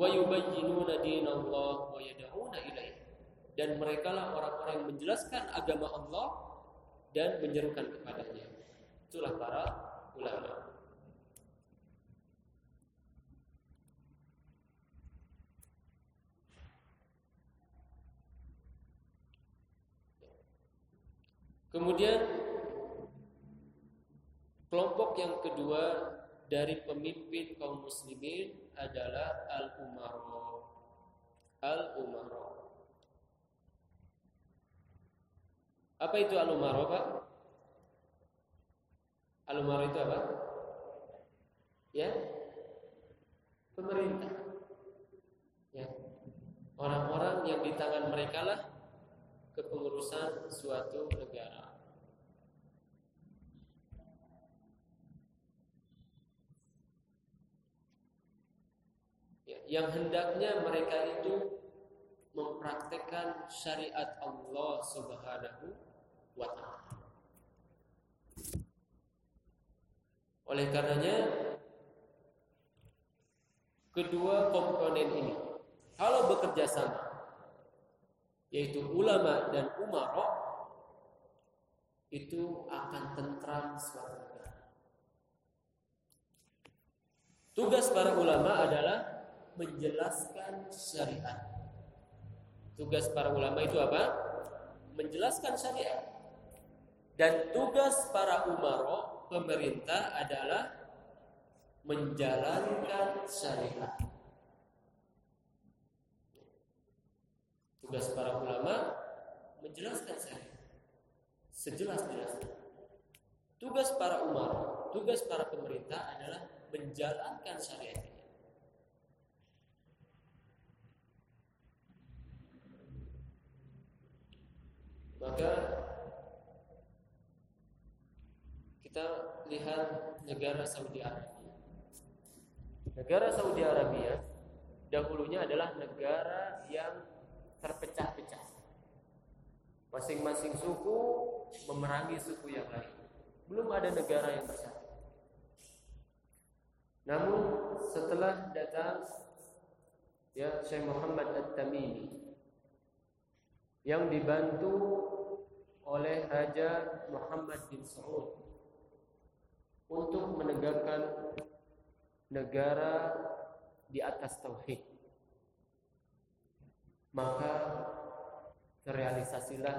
Wa yubayyinuna dinallah wa yad'una ilaih. Dan mereka lah orang-orang yang menjelaskan agama Allah dan menyerukan kepadanya. Itulah para ulama. Kemudian kelompok yang kedua dari pemimpin kaum muslimin adalah al-umara. Al-umara. Apa itu al-umara, Pak? Al-umara itu apa? Ya? Pemerintah. Ya. Orang-orang yang di tangan mereka lah kepengurusan suatu negara. Yang hendaknya mereka itu mempraktekkan syariat Allah Subhanahu wa taala. Oleh karenanya kedua komponen ini kalau bekerja sama yaitu ulama dan umarok itu akan tentram suatu negara. Tugas para ulama adalah menjelaskan syariat. Tugas para ulama itu apa? Menjelaskan syariat. Dan tugas para umaro pemerintah adalah menjalankan syariat. Tugas para ulama menjelaskan syariat sejelas-jelasnya. Tugas para umar, tugas para pemerintah adalah menjalankan syariat ini. Maka kita lihat negara Saudi Arabia. Negara Saudi Arabia dahulunya adalah negara yang terpecah-pecah. Masing-masing suku memerangi suku yang lain. Belum ada negara yang bersatu. Namun setelah datang ya Syekh Muhammad At-Tamimi yang dibantu oleh Raja Muhammad bin Saud untuk menegakkan negara di atas tauhid. Maka terrealisasilah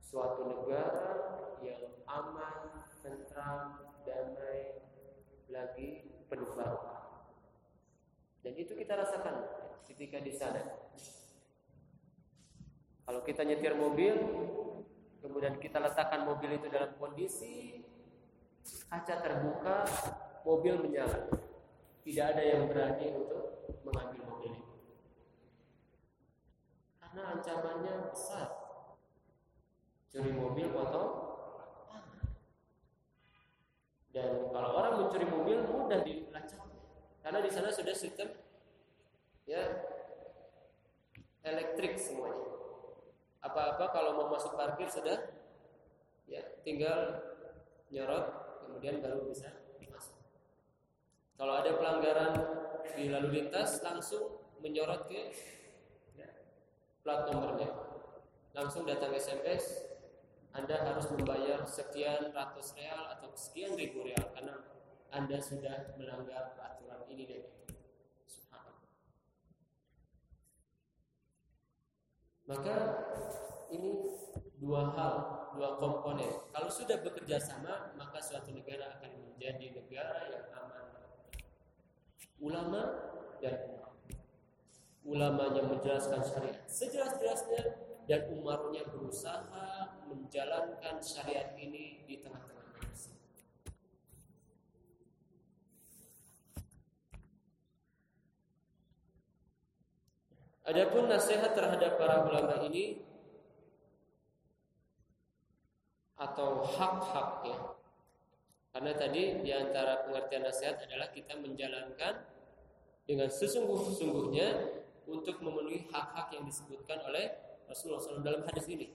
suatu negara yang aman, tentram, damai, lagi penuh barokah. Dan itu kita rasakan ketika di sana. Kalau kita nyetir mobil, kemudian kita letakkan mobil itu dalam kondisi kaca terbuka, mobil menyala. Tidak ada yang berani untuk mengambil mobil itu. Karena ancamannya besar. Curi mobil potong Dan kalau orang mencuri mobil mudah dilacak. Karena di sana sudah sistem ya elektrik semuanya. Apa-apa kalau mau masuk parkir sudah ya tinggal nyorot kemudian baru bisa masuk. Kalau ada pelanggaran di lalu lintas langsung menyorot ke ya, plat nomornya. Langsung datang SMS, Anda harus membayar sekian ratus real atau sekian ribu real karena Anda sudah melanggar aturan ini dan itu. Maka ini dua hal, dua komponen. Kalau sudah bekerja sama, maka suatu negara akan menjadi negara yang aman. Ulama dan ulama. Ulamanya menjelaskan syariat sejelas-jelasnya dan umarnya berusaha menjalankan syariat ini di tengah-tengah manusia. Adapun nasihat terhadap para ulama ini atau hak-hak ya. Karena tadi di antara pengertian nasihat adalah kita menjalankan dengan sesungguh-sungguhnya untuk memenuhi hak-hak yang disebutkan oleh Rasulullah SAW dalam hadis ini.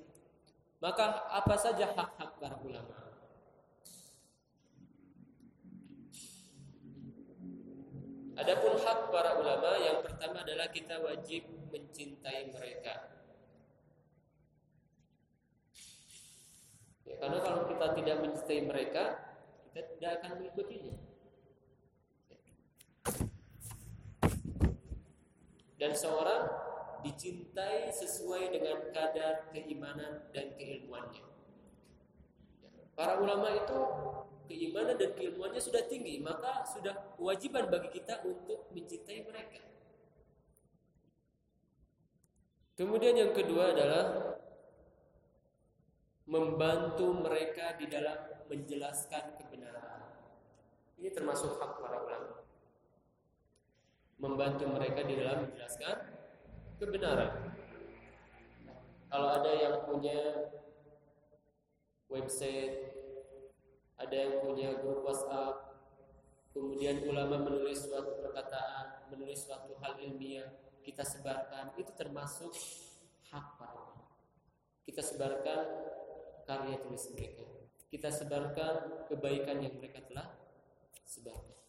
Maka apa saja hak-hak para ulama? Adapun hak para ulama yang pertama adalah kita wajib mencintai mereka. Ya, karena kalau kita tidak mencintai mereka, kita tidak akan mengikutinya. Dan seorang dicintai sesuai dengan kadar keimanan dan keilmuannya. Ya, para ulama itu keimanan dan keilmuannya sudah tinggi, maka sudah kewajiban bagi kita untuk mencintai mereka. Kemudian yang kedua adalah membantu mereka di dalam menjelaskan kebenaran. Ini termasuk hak para ulama. Membantu mereka di dalam menjelaskan kebenaran. Kalau ada yang punya website, ada yang punya grup WhatsApp, kemudian ulama menulis suatu perkataan, menulis suatu hal ilmiah kita sebarkan itu termasuk hak para kita sebarkan karya tulis mereka. Kita sebarkan kebaikan yang mereka telah sebarkan.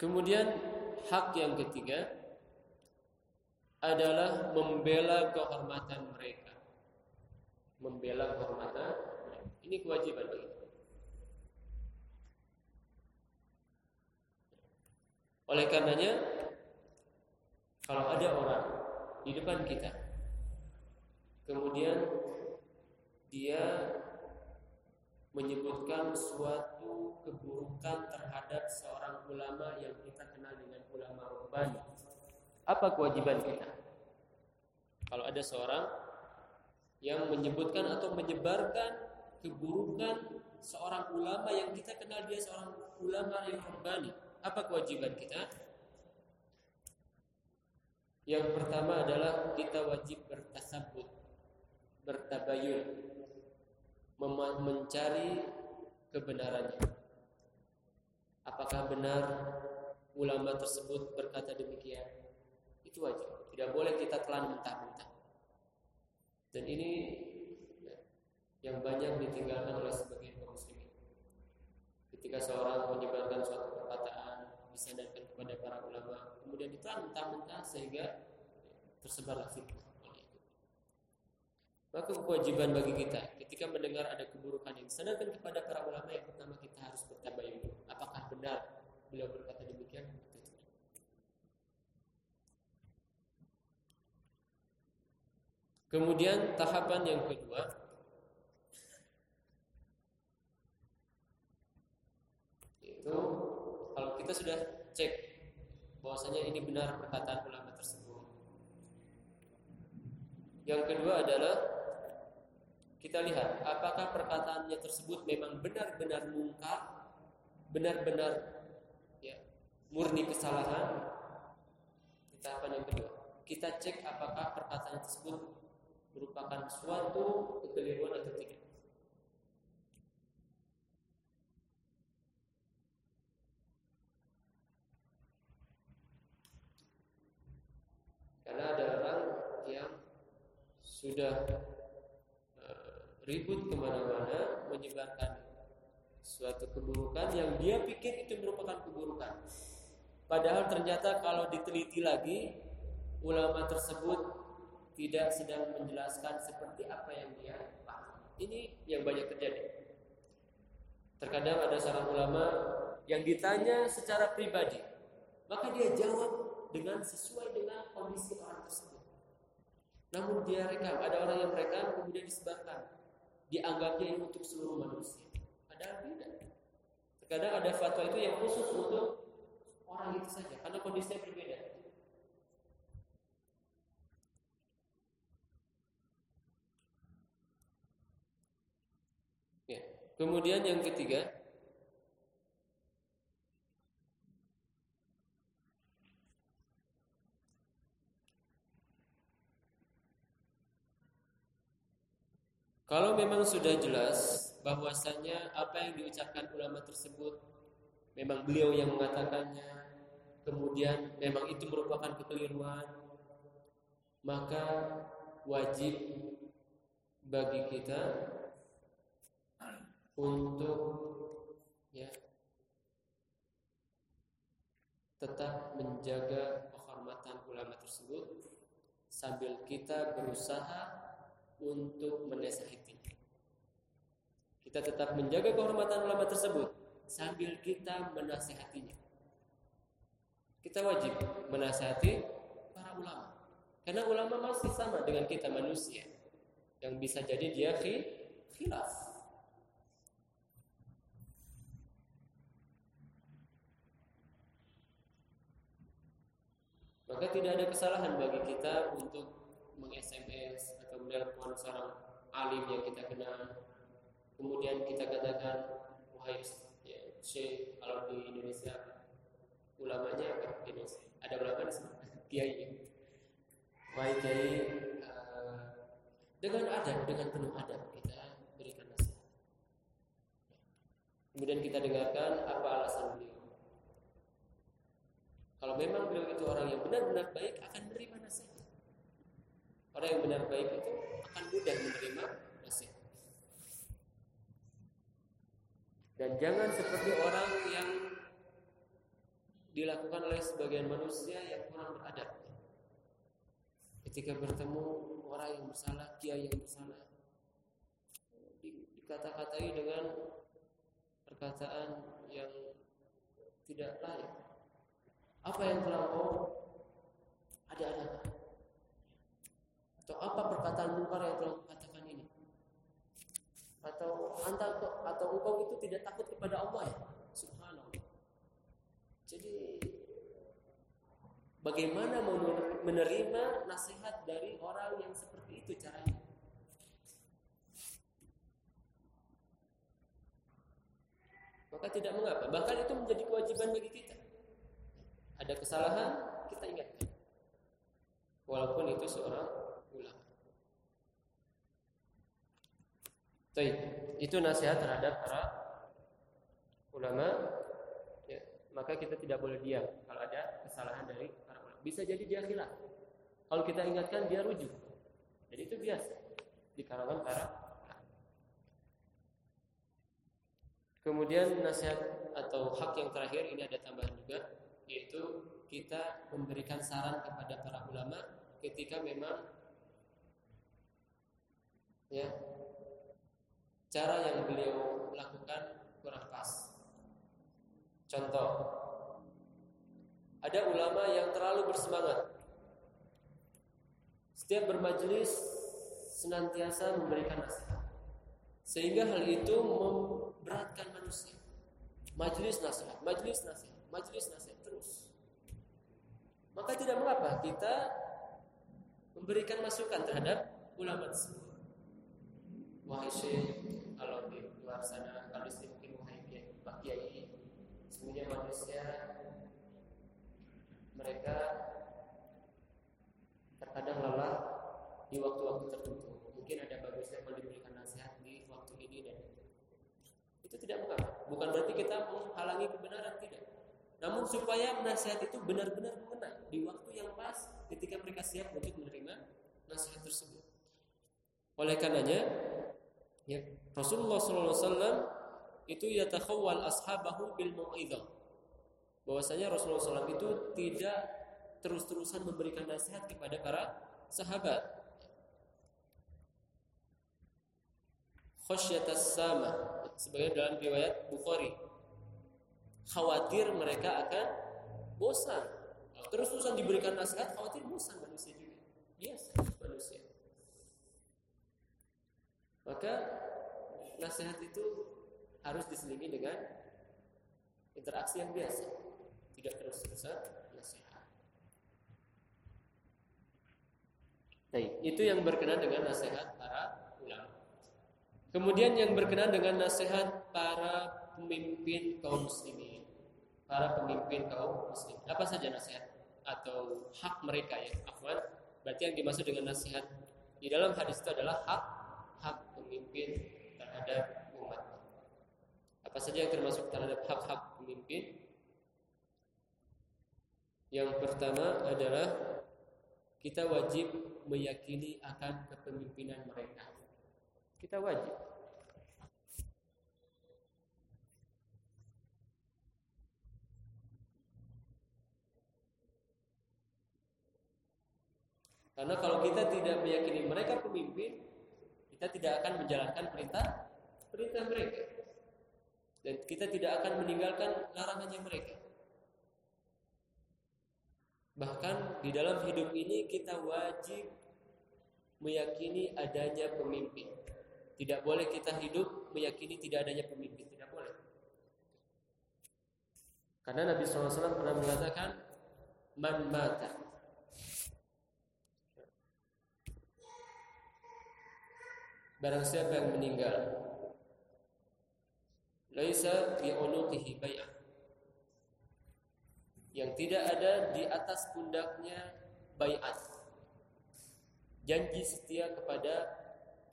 Kemudian hak yang ketiga adalah membela kehormatan mereka membela kehormatan ini kewajiban bagi Oleh karenanya kalau ada orang di depan kita kemudian dia menyebutkan suatu keburukan terhadap seorang ulama yang kita kenal dengan ulama Rabbani. Apa kewajiban kita? Kalau ada seorang yang menyebutkan atau menyebarkan keburukan seorang ulama yang kita kenal dia seorang ulama yang Rabbani, apa kewajiban kita? Yang pertama adalah kita wajib bertasabut, bertabayun, mencari kebenarannya. Apakah benar ulama tersebut berkata demikian? Itu wajib. Tidak boleh kita telan mentah-mentah. Dan ini ya, yang banyak ditinggalkan oleh sebagian kaum muslimin. Ketika seorang menyebarkan suatu disandarkan kepada para ulama kemudian ditelan mentah-mentah sehingga tersebarlah fitnah. Maka kewajiban bagi kita ketika mendengar ada keburukan yang disandarkan kepada para ulama yang pertama kita harus bertabayun. Apakah benar beliau berkata demikian Kemudian tahapan yang kedua itu kalau kita sudah cek bahwasanya ini benar perkataan ulama tersebut. Yang kedua adalah kita lihat apakah perkataannya tersebut memang benar-benar mungkar, benar-benar ya, murni kesalahan. Tahapan yang kedua, kita cek apakah perkataan tersebut merupakan suatu kekeliruan atau tidak. Karena ada orang yang sudah uh, ribut ke mana-mana menyebarkan suatu keburukan yang dia pikir itu merupakan keburukan. Padahal ternyata kalau diteliti lagi ulama tersebut tidak sedang menjelaskan seperti apa yang dia paham. Ini yang banyak terjadi. Terkadang ada seorang ulama yang ditanya secara pribadi, maka dia jawab dengan sesuai dengan kondisi orang tersebut. Namun dia rekam, ada orang yang rekam kemudian disebarkan. Dianggapnya ini untuk seluruh manusia. Padahal tidak. Terkadang ada fatwa itu yang khusus untuk orang itu saja karena kondisinya berbeda. Ya. Kemudian yang ketiga, Kalau memang sudah jelas bahwasanya apa yang diucapkan ulama tersebut memang beliau yang mengatakannya, kemudian memang itu merupakan kekeliruan, maka wajib bagi kita untuk ya tetap menjaga kehormatan ulama tersebut sambil kita berusaha untuk menasihatinya. Kita tetap menjaga kehormatan ulama tersebut sambil kita menasihatinya. Kita wajib menasihati para ulama. Karena ulama masih sama dengan kita manusia. Yang bisa jadi dia khilaf. Maka tidak ada kesalahan bagi kita untuk meng-SMS atau menelpon seorang alim yang kita kenal. Kemudian kita katakan wahai ya, Syekh kalau di Indonesia ulamanya apa? Indonesia ada ulama di sini kiai. Wahai kiai uh, dengan adab dengan penuh adab kita berikan nasihat. Kemudian kita dengarkan apa alasan beliau. Kalau memang beliau itu orang yang benar-benar baik akan menerima nasihat. Orang yang benar baik itu akan mudah menerima nasihat. Dan jangan seperti orang yang dilakukan oleh sebagian manusia yang kurang beradab. Ketika bertemu orang yang bersalah, kiai yang bersalah, dikata-katai dengan perkataan yang tidak layak. Apa yang telah kau ada-ada? Atau apa perkataan mungkar yang telah katakan ini? Atau anda atau engkau itu tidak takut kepada Allah ya? Subhanallah. Jadi bagaimana menerima nasihat dari orang yang seperti itu caranya? maka tidak mengapa. Bahkan itu menjadi kewajiban bagi kita. Ada kesalahan, kita ingatkan. Walaupun itu seorang ulama. Baik, itu nasihat terhadap para ulama. Ya, maka kita tidak boleh diam kalau ada kesalahan dari para ulama. Bisa jadi dia khilaf. Kalau kita ingatkan dia rujuk. Jadi itu biasa di kalangan para Kemudian nasihat atau hak yang terakhir ini ada tambahan juga yaitu kita memberikan saran kepada para ulama ketika memang ya cara yang beliau lakukan kurang pas. Contoh, ada ulama yang terlalu bersemangat. Setiap bermajelis senantiasa memberikan nasihat. Sehingga hal itu memberatkan manusia. Majelis nasihat, majelis nasihat, majelis nasihat. Maka tidak mengapa kita memberikan masukan terhadap ulama tersebut. Wahai syekh, kalau di luar sana, kalau di mungkin wahai Pak Kiai, semuanya manusia mereka terkadang lelah di waktu-waktu tertentu. Mungkin ada bagusnya kalau diberikan nasihat di waktu ini dan itu. Itu tidak mengapa. Bukan berarti kita menghalangi kebenaran tidak. Namun supaya nasihat itu benar-benar mengena di waktu yang pas ketika mereka siap untuk menerima nasihat tersebut. Oleh karenanya, ya, Rasulullah SAW itu yatakhawwal ashabahu bil mau'izah. Bahwasanya Rasulullah SAW itu tidak terus-terusan memberikan nasihat kepada para sahabat. khasyatas sama sebagai dalam riwayat Bukhari khawatir mereka akan bosan. Terus-terusan diberikan nasihat khawatir bosan manusia juga. Biasa manusia. Maka nasihat itu harus diselingi dengan interaksi yang biasa. Tidak terus-terusan nasihat. Baik, itu yang berkenaan dengan nasihat para ulama. Kemudian yang berkenaan dengan nasihat para pemimpin kaum muslimin. Para pemimpin kaum muslimin. Apa saja nasihat atau hak mereka ya? Afwan. Berarti yang dimaksud dengan nasihat di dalam hadis itu adalah hak hak pemimpin terhadap umat. Apa saja yang termasuk terhadap hak-hak pemimpin? Yang pertama adalah kita wajib meyakini akan kepemimpinan mereka. Kita wajib. Karena kalau kita tidak meyakini mereka pemimpin, kita tidak akan menjalankan perintah perintah mereka. Dan kita tidak akan meninggalkan larangannya mereka. Bahkan di dalam hidup ini kita wajib meyakini adanya pemimpin. Tidak boleh kita hidup meyakini tidak adanya pemimpin, tidak boleh. Karena Nabi SAW pernah mengatakan, man mata. Barang siapa yang meninggal, laisa bi bai'ah. Yang tidak ada di atas pundaknya bai'at. Janji setia kepada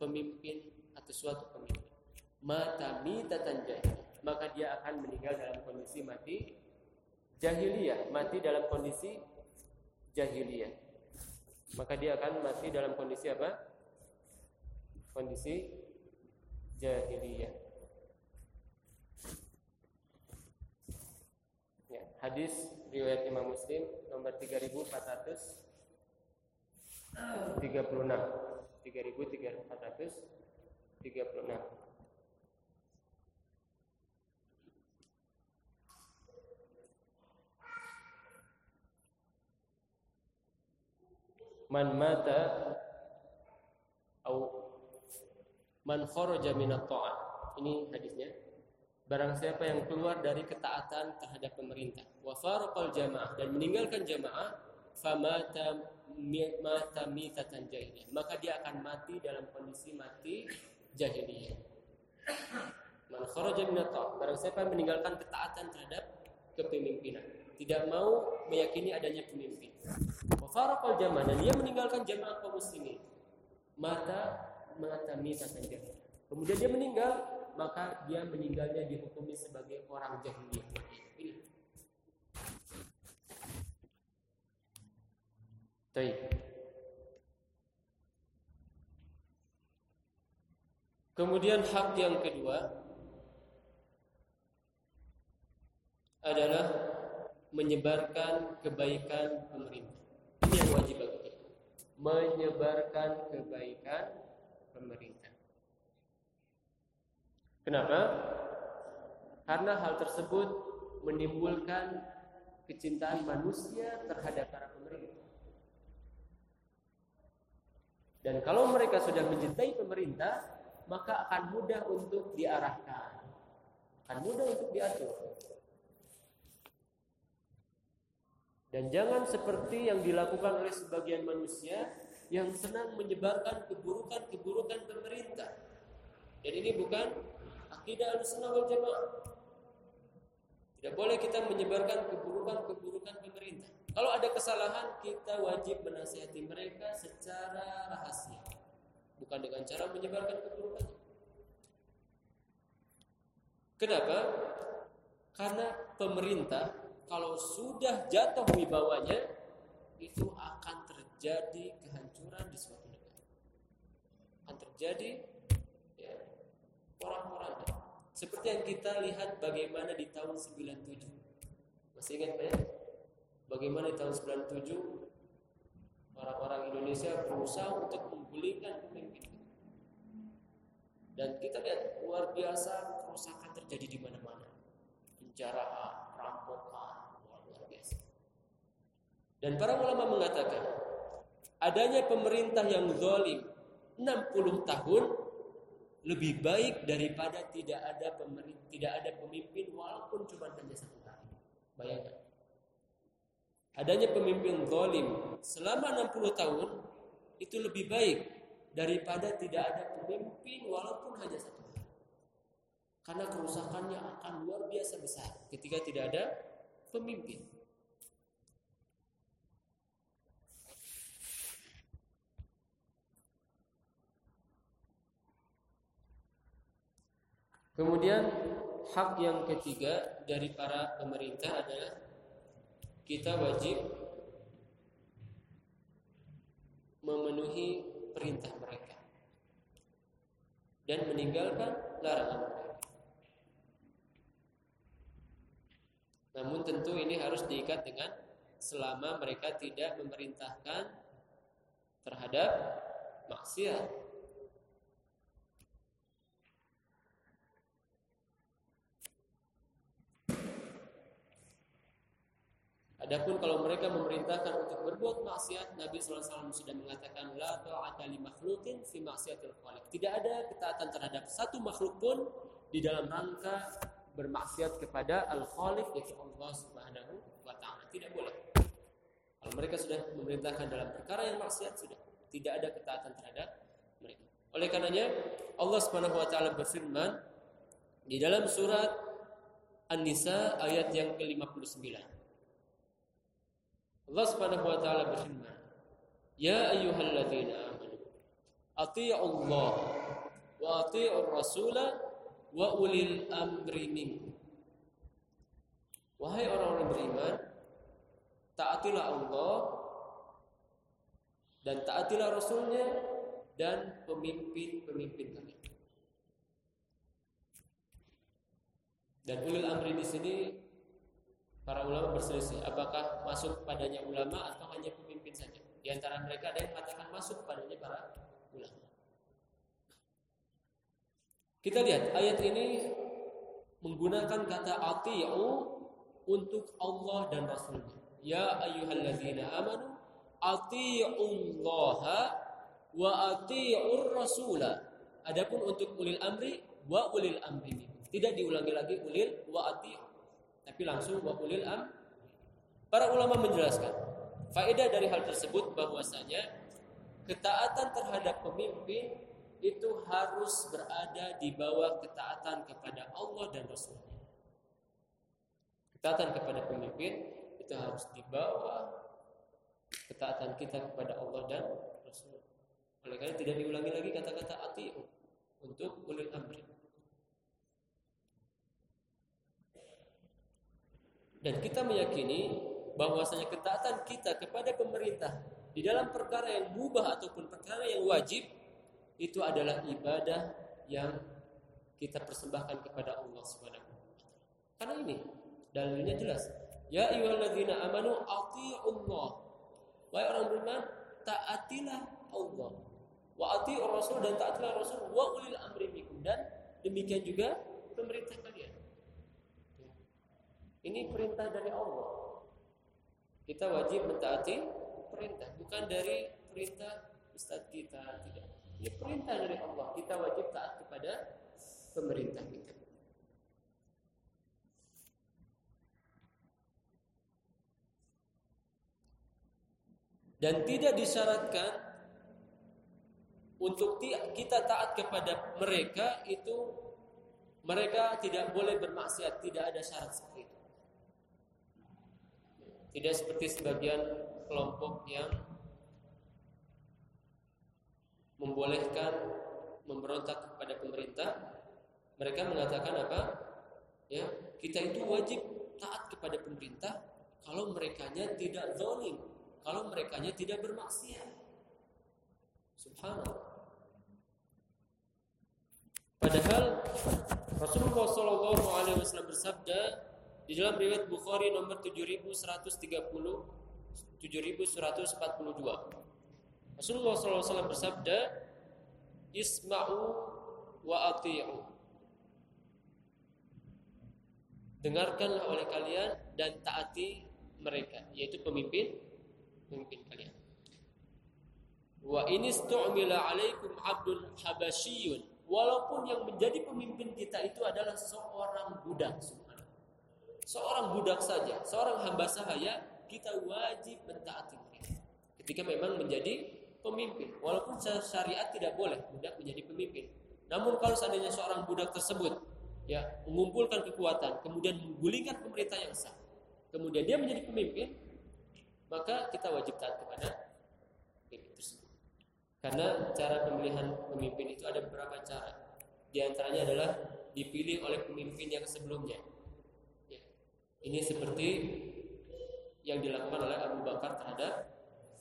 pemimpin atau suatu pemimpin. Mata mitatan jahiliyah. maka dia akan meninggal dalam kondisi mati jahiliyah, mati dalam kondisi jahiliyah. Maka dia akan mati dalam kondisi apa? Kondisi jahiliyah. Ya, hadis riwayat Imam Muslim nomor 3436. 3436. man mata au man kharaja minat ta'at. Ini hadisnya. Barang siapa yang keluar dari ketaatan terhadap pemerintah, wa faraqal jamaah dan meninggalkan jamaah, famata mata mitatan jahiliyah. Maka dia akan mati dalam kondisi mati jahiliyah. Man kharaja minat ta'at. Barang siapa yang meninggalkan ketaatan terhadap kepemimpinan, tidak mau meyakini adanya pemimpin Wafarakal jamaah dan dia meninggalkan jamaah kaum muslimin. Mata mengatami tatan jahiliyah. Kemudian dia meninggal, maka dia meninggalnya dihukumi sebagai orang jahiliyah. Ini. Kemudian hak yang kedua adalah menyebarkan kebaikan pemerintah. Ini yang wajib bagi kita. Menyebarkan kebaikan pemerintah. Kenapa? Karena hal tersebut menimbulkan kecintaan manusia terhadap para pemerintah. Dan kalau mereka sudah mencintai pemerintah, maka akan mudah untuk diarahkan. Akan mudah untuk diatur. Dan jangan seperti yang dilakukan oleh sebagian manusia yang senang menyebarkan keburukan-keburukan pemerintah. Dan ini bukan akidah al-sunnah wal jamaah. Tidak boleh kita menyebarkan keburukan-keburukan pemerintah. Kalau ada kesalahan, kita wajib menasihati mereka secara rahasia. Bukan dengan cara menyebarkan keburukan. Kenapa? Karena pemerintah kalau sudah jatuh wibawanya itu terjadi kehancuran di suatu negara. Akan terjadi ya, orang-orang seperti yang kita lihat bagaimana di tahun 97. Masih ingat ya? Bagaimana di tahun 97 orang-orang Indonesia berusaha untuk menggulingkan pemimpin dan kita lihat luar biasa kerusakan terjadi di mana-mana. Penjaraan, perampokan, dan para ulama mengatakan adanya pemerintah yang zalim 60 tahun lebih baik daripada tidak ada pemerintah, tidak ada pemimpin walaupun cuma hanya satu hari. Bayangkan. Adanya pemimpin zalim selama 60 tahun itu lebih baik daripada tidak ada pemimpin walaupun hanya satu hari. Karena kerusakannya akan luar biasa besar ketika tidak ada pemimpin. Kemudian hak yang ketiga dari para pemerintah adalah kita wajib memenuhi perintah mereka dan meninggalkan larangan mereka. Namun tentu ini harus diikat dengan selama mereka tidak memerintahkan terhadap maksiat Adapun kalau mereka memerintahkan untuk berbuat maksiat, Nabi SAW sudah mengatakan la ta'ata li makhluqin fi maksiatil khaliq. Tidak ada ketaatan terhadap satu makhluk pun di dalam rangka bermaksiat kepada al-khaliq yaitu Allah Subhanahu wa taala. Tidak boleh. Kalau mereka sudah memerintahkan dalam perkara yang maksiat sudah tidak ada ketaatan terhadap mereka. Oleh karenanya Allah Subhanahu wa taala berfirman di dalam surat An-Nisa ayat yang ke-59. Allah Subhanahu wa taala berfirman, "Ya ayyuhalladzina amanu, athi'u Allah wa athi'ur rasula wa ulil amri minkum. Wahai orang-orang beriman, taatilah Allah dan taatilah Rasulnya dan pemimpin-pemimpin kalian. Dan ulil amri di sini para ulama berselisih apakah masuk padanya ulama atau hanya pemimpin saja. Di antara mereka ada yang mengatakan masuk padanya para ulama. Kita lihat ayat ini menggunakan kata ati'u untuk Allah dan Rasulnya. Ya ayyuhalladzina amanu ati'ullaha wa ati'ur rasula. Adapun untuk ulil amri wa ulil amri tidak diulangi lagi ulil wa ati tapi langsung wa ulil am. Para ulama menjelaskan faedah dari hal tersebut bahwasanya ketaatan terhadap pemimpin itu harus berada di bawah ketaatan kepada Allah dan Rasulnya. Ketaatan kepada pemimpin itu harus di bawah ketaatan kita kepada Allah dan Rasul. Oleh karena tidak diulangi lagi kata-kata ati untuk ulil amri. Dan kita meyakini bahwasanya ketaatan kita kepada pemerintah di dalam perkara yang mubah ataupun perkara yang wajib itu adalah ibadah yang kita persembahkan kepada Allah Subhanahu Karena ini dalilnya jelas. Ya ayyuhalladzina amanu Allah. Wahai orang beriman, taatilah Allah. Wa atiur rasul dan taatilah rasul wa ulil amri minkum dan demikian juga pemerintah kalian. Ini perintah dari Allah. Kita wajib mentaati perintah, bukan dari perintah ustaz kita, tidak. Ini perintah dari Allah. Kita wajib taat kepada pemerintah kita. Dan tidak disyaratkan untuk kita taat kepada mereka itu mereka tidak boleh bermaksiat, tidak ada syarat seperti itu. Tidak seperti sebagian kelompok yang membolehkan memberontak kepada pemerintah. Mereka mengatakan apa? Ya, kita itu wajib taat kepada pemerintah kalau merekanya tidak zalim, kalau merekanya tidak bermaksiat. Subhanallah. Padahal Rasulullah Shallallahu Alaihi Wasallam bersabda, di dalam riwayat Bukhari nomor 7130 7142 Rasulullah SAW bersabda Isma'u wa ati'u. Dengarkanlah oleh kalian dan taati mereka Yaitu pemimpin Pemimpin kalian. Wa ini stu'mila alaikum abdul habasyiyun Walaupun yang menjadi pemimpin kita itu adalah seorang budak seorang budak saja, seorang hamba sahaya, kita wajib mentaati mereka. Ketika memang menjadi pemimpin, walaupun syariat tidak boleh budak menjadi pemimpin. Namun kalau seandainya seorang budak tersebut ya mengumpulkan kekuatan, kemudian menggulingkan pemerintah yang sah, kemudian dia menjadi pemimpin, maka kita wajib taat kepada pemimpin tersebut. Karena cara pemilihan pemimpin itu ada beberapa cara. Di antaranya adalah dipilih oleh pemimpin yang sebelumnya ini seperti yang dilakukan oleh Abu Bakar terhadap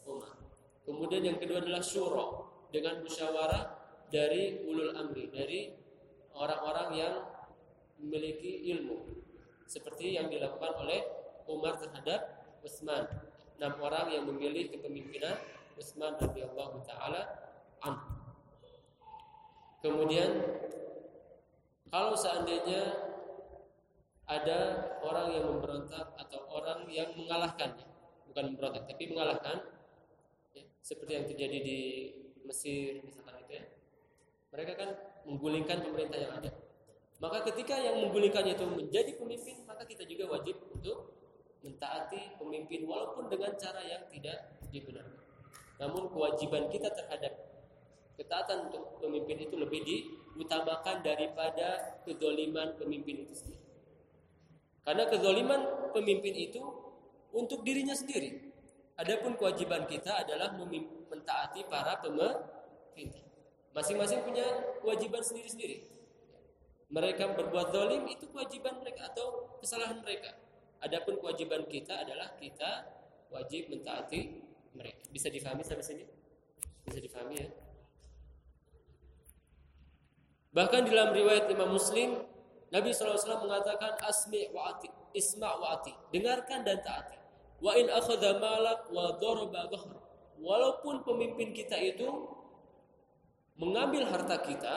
Umar. Kemudian yang kedua adalah syuro dengan musyawarah dari ulul amri, dari orang-orang yang memiliki ilmu. Seperti yang dilakukan oleh Umar terhadap Utsman. Enam orang yang memilih kepemimpinan Utsman radhiyallahu taala an. Kemudian kalau seandainya ada orang yang memberontak atau orang yang mengalahkannya bukan memberontak tapi mengalahkan. Ya, seperti yang terjadi di Mesir misalkan itu ya. Mereka kan menggulingkan pemerintah yang ada. Maka ketika yang menggulingkannya itu menjadi pemimpin maka kita juga wajib untuk mentaati pemimpin walaupun dengan cara yang tidak dibenarkan. Namun kewajiban kita terhadap ketaatan untuk pemimpin itu lebih diutamakan daripada kedoliman pemimpin itu sendiri karena kezaliman pemimpin itu untuk dirinya sendiri. Adapun kewajiban kita adalah mentaati para pemerintah. Masing-masing punya kewajiban sendiri-sendiri. Mereka berbuat zalim itu kewajiban mereka atau kesalahan mereka. Adapun kewajiban kita adalah kita wajib mentaati mereka. Bisa difahami sampai sini? Bisa difahami ya? Bahkan dalam riwayat Imam Muslim, Nabi SAW mengatakan asmi wa ati, isma wa ati, dengarkan dan taati. Wa in akhadha malak wa daraba dhahr. Walaupun pemimpin kita itu mengambil harta kita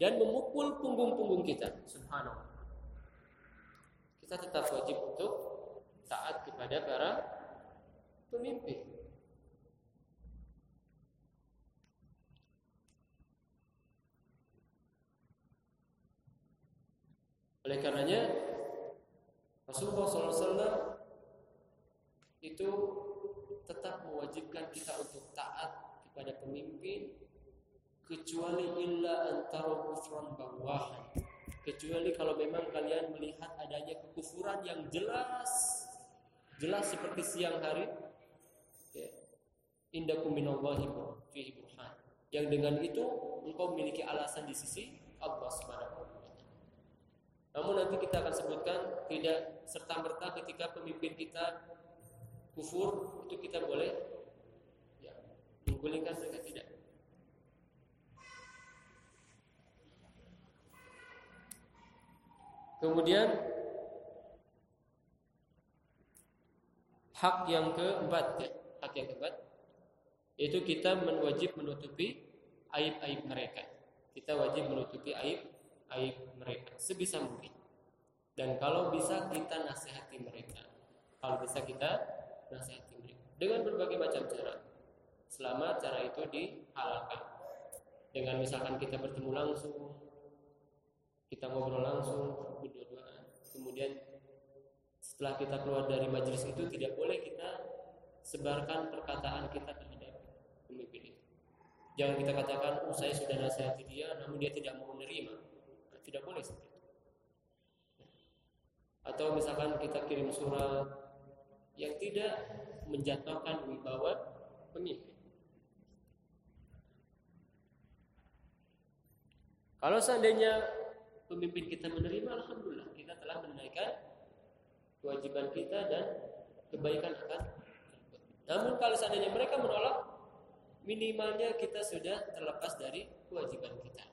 dan memukul punggung-punggung kita. Subhanallah. Kita tetap wajib untuk taat kepada para pemimpin. Oleh karenanya Rasulullah SAW itu tetap mewajibkan kita untuk taat kepada pemimpin kecuali illa antara kufran bawahan kecuali kalau memang kalian melihat adanya kekufuran yang jelas jelas seperti siang hari ya indakum minallahi fihi burhan. Yang dengan itu engkau memiliki alasan di sisi Allah Subhanahu namun nanti kita akan sebutkan tidak serta merta ketika pemimpin kita kufur itu kita boleh ya, menggulingkan mereka tidak. Kemudian hak yang keempat ya, hak yang keempat yaitu kita wajib menutupi aib-aib mereka. Kita wajib menutupi aib aib mereka sebisa mungkin. Dan kalau bisa kita nasihati mereka. Kalau bisa kita nasihati mereka dengan berbagai macam cara. Selama cara itu dihalalkan. Dengan misalkan kita bertemu langsung, kita ngobrol langsung, berdua Kemudian setelah kita keluar dari majelis itu tidak boleh kita sebarkan perkataan kita terhadap pemimpin itu. Jangan kita katakan, oh saya sudah nasihati dia, namun dia tidak mau menerima tidak boleh. Atau misalkan kita kirim surat yang tidak menjatuhkan wibawa pemimpin. Kalau seandainya pemimpin kita menerima, alhamdulillah kita telah menunaikan kewajiban kita dan kebaikan akan Namun kalau seandainya mereka menolak, minimalnya kita sudah terlepas dari kewajiban kita.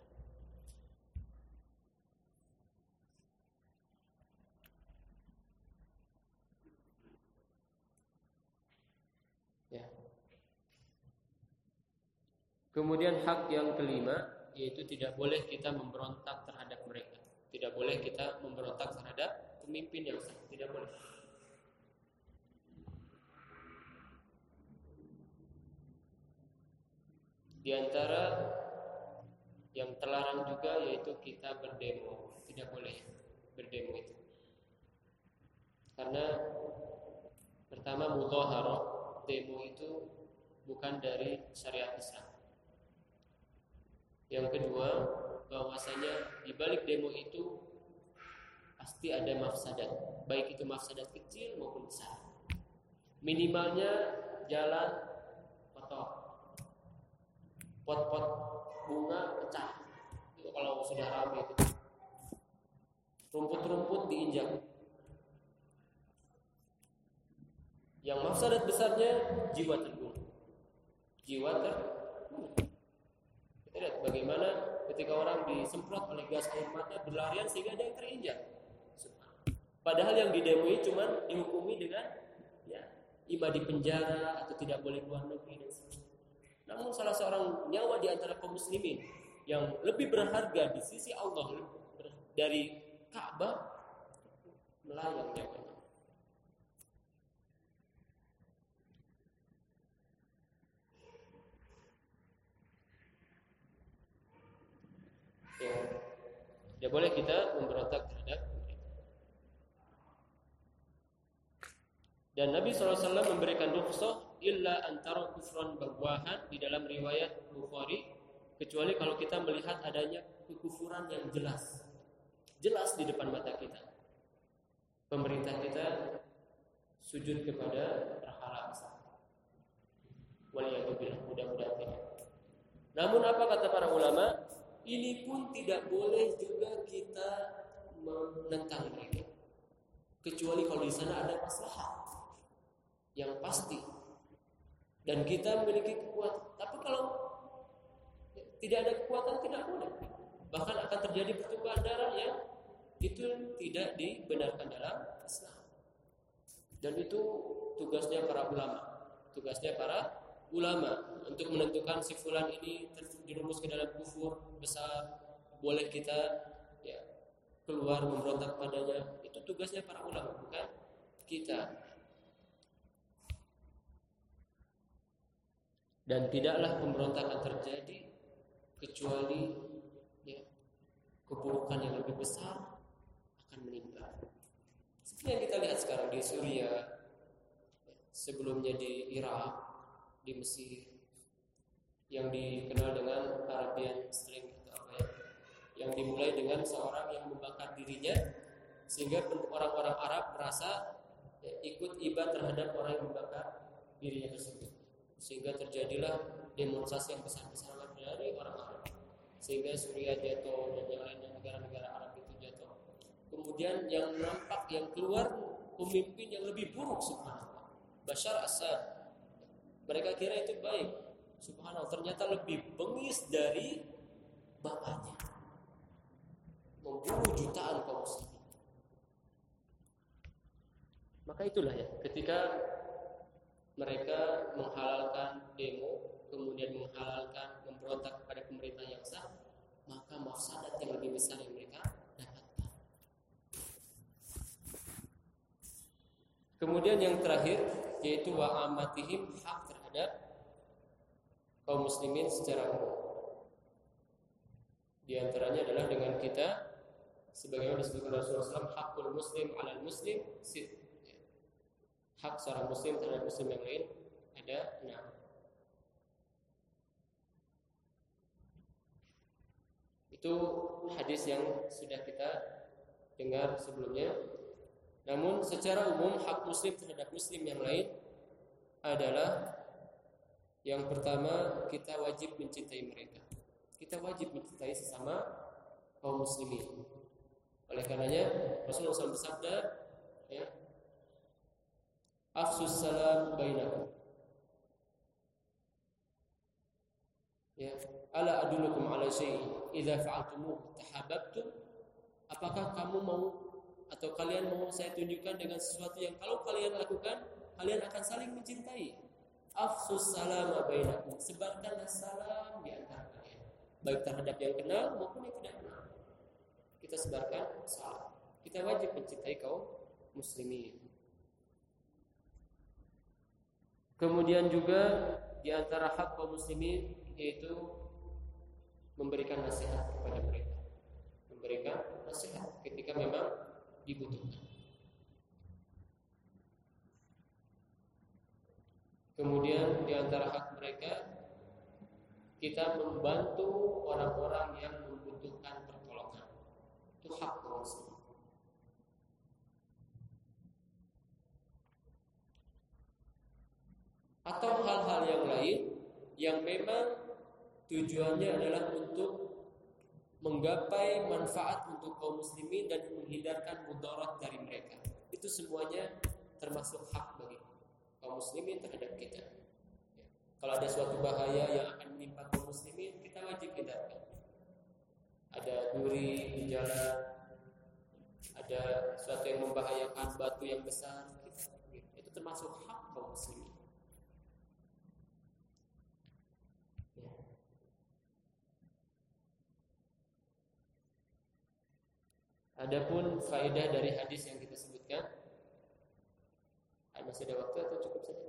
Kemudian hak yang kelima yaitu tidak boleh kita memberontak terhadap mereka. Tidak boleh kita memberontak terhadap pemimpin yang sah. Tidak boleh. Di antara yang terlarang juga yaitu kita berdemo. Tidak boleh berdemo itu. Karena pertama mudhaharah demo itu bukan dari syariat Islam. Yang kedua, bahwasanya di balik demo itu pasti ada mafsadat, baik itu mafsadat kecil maupun besar. Minimalnya jalan kotor, pot-pot bunga pecah. Itu kalau sudah ramai itu. Rumput-rumput diinjak. Yang mafsadat besarnya jiwa terbunuh. Jiwa terbunuh. Lihat bagaimana ketika orang disemprot oleh gas air mata berlarian sehingga ada yang terinjak. Padahal yang didemoi cuma dihukumi dengan ya ima di penjara atau tidak boleh keluar negeri dan sebagainya. Namun salah seorang nyawa di antara kaum muslimin yang lebih berharga di sisi Allah dari Ka'bah melayang nyawanya. Ya tidak boleh kita memberontak terhadap mereka. Dan Nabi SAW memberikan rukhsah illa antara kufran bawahan di dalam riwayat Bukhari kecuali kalau kita melihat adanya kekufuran yang jelas. Jelas di depan mata kita. Pemerintah kita sujud kepada berhala besar. Mudah-mudahan. Namun apa kata para ulama? Ini pun tidak boleh juga kita menentang mereka. Kecuali kalau di sana ada masalah yang pasti dan kita memiliki kekuatan. Tapi kalau tidak ada kekuatan tidak boleh. Bahkan akan terjadi pertumpahan darah yang itu tidak dibenarkan dalam Islam. Dan itu tugasnya para ulama. Tugasnya para ulama untuk menentukan si fulan ini terjerumus ke dalam kufur besar, boleh kita ya keluar memberontak padanya. Itu tugasnya para ulama, bukan kita. Dan tidaklah pemberontakan terjadi kecuali ya, keburukan yang lebih besar akan menimpa. Seperti yang kita lihat sekarang di Suriah, sebelumnya di Irak, di Mesir, yang dikenal dengan Arabian Spring atau apa ya, yang dimulai dengan seorang yang membakar dirinya sehingga orang-orang Arab merasa ya, ikut iba terhadap orang yang membakar dirinya tersebut sehingga terjadilah demonstrasi yang besar-besaran dari orang Arab sehingga Suriah jatuh dan yang lainnya negara-negara Arab itu jatuh Kemudian yang nampak yang keluar pemimpin yang lebih buruk subhanallah. Bashar Assad. Mereka kira itu baik. Subhanallah ternyata lebih bengis dari bapaknya. Membunuh jutaan kaum muslimin. Maka itulah ya, ketika mereka menghalalkan demo, kemudian menghalalkan memberontak kepada pemerintah yang sah, maka mafsadat yang lebih besar yang mereka Kemudian yang terakhir yaitu wa amatihim hak terhadap kaum muslimin secara umum. Di antaranya adalah dengan kita sebagaimana disebutkan Rasulullah SAW hakul muslim ala muslim hak seorang muslim terhadap muslim yang lain ada enam. Itu hadis yang sudah kita dengar sebelumnya namun secara umum hak muslim terhadap muslim yang lain adalah yang pertama kita wajib mencintai mereka. Kita wajib mencintai sesama kaum muslimin. Oleh karenanya Rasulullah SAW bersabda, ya, Afsus salam bainakum. Ya, ala adulukum ala syai'in idza fa'altumuhu? Apakah kamu mau atau kalian mau saya tunjukkan dengan sesuatu yang kalau kalian lakukan kalian akan saling mencintai afsus salam bainakum. Sebarkanlah salam di antara kalian. Baik terhadap yang kenal maupun yang tidak kenal. Kita sebarkan salam. Kita wajib mencintai kaum muslimin. Kemudian juga di antara hak kaum muslimin yaitu memberikan nasihat kepada mereka. Memberikan nasihat ketika memang dibutuhkan. Kemudian di antara hak mereka kita membantu orang-orang yang membutuhkan pertolongan. Itu hak muslim. Atau hal-hal yang lain yang memang tujuannya adalah untuk menggapai manfaat untuk kaum muslimin dan menghindarkan mudarat dari mereka. Itu semuanya termasuk hak bagi kaum muslimin terhadap kita. Ya. Kalau ada suatu bahaya yang akan menimpa kaum muslimin, kita wajib hindarkan. Ada duri di jalan, ada sesuatu yang membahayakan batu yang besar, itu termasuk hak kaum muslimin. Adapun faedah dari hadis yang kita sebutkan masih ada waktu atau cukup saja?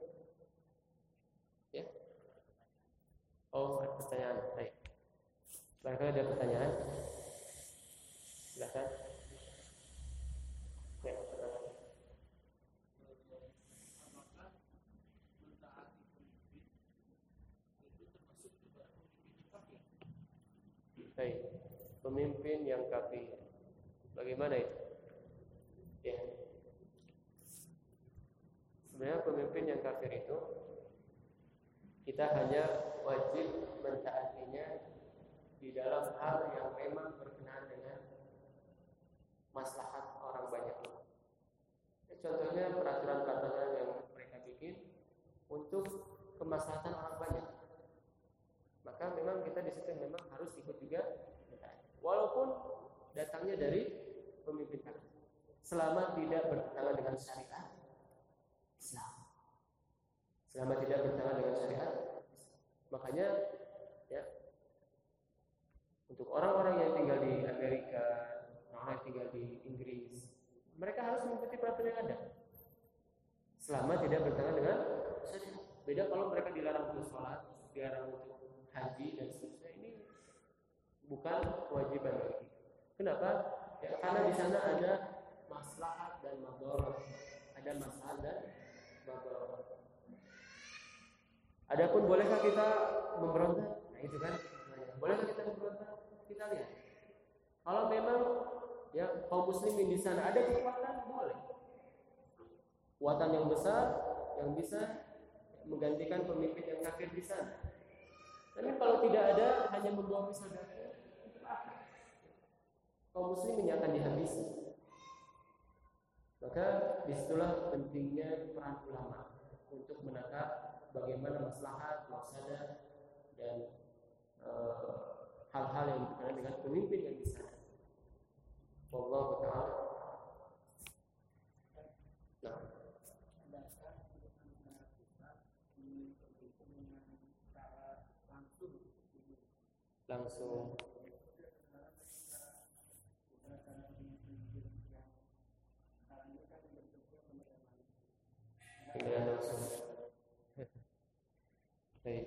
Ya? Oh, ada pertanyaan. Baik. Barangkali ada pertanyaan. Silakan. Ya, Baik. Pemimpin yang kafir Bagaimana itu? Ya. Sebenarnya pemimpin yang kafir itu kita hanya wajib mentaatinya di dalam hal yang memang berkenaan dengan maslahat orang banyak. Ya, contohnya peraturan-peraturan yang mereka bikin untuk kemaslahatan orang banyak. Maka memang kita di situ memang harus ikut juga walaupun datangnya dari pemimpin kami. Selama tidak bertentangan dengan syariat Islam. Selama tidak bertentangan dengan syariat Makanya ya untuk orang-orang yang tinggal di Amerika, orang yang tinggal di Inggris, mereka harus mengikuti peraturan yang ada. Selama tidak bertentangan dengan syariat. Beda kalau mereka dilarang untuk sholat, dilarang untuk haji dan seterusnya. Ini bukan kewajiban bagi kita. Kenapa? Ya, karena di sana ada maslahat dan madorot. Ada maslahat dan. Adapun bolehkah kita memberontak? Nah itu kan. Bolehkah kita memberontak? Kita lihat. Kalau memang ya kaum muslimin di sana ada kekuatan, boleh. Kekuatan yang besar yang bisa menggantikan pemimpin yang kafir di sana. Tapi kalau tidak ada, hanya membawa pisau kaum muslimin akan dihabisi. Maka di situlah pentingnya peran ulama untuk menangkap bagaimana maslahat, masalah dan eh, hal-hal uh, yang berkaitan dengan pemimpin yang bisa. Allah taala. Nah. Langsung Pemilihan langsung Baik.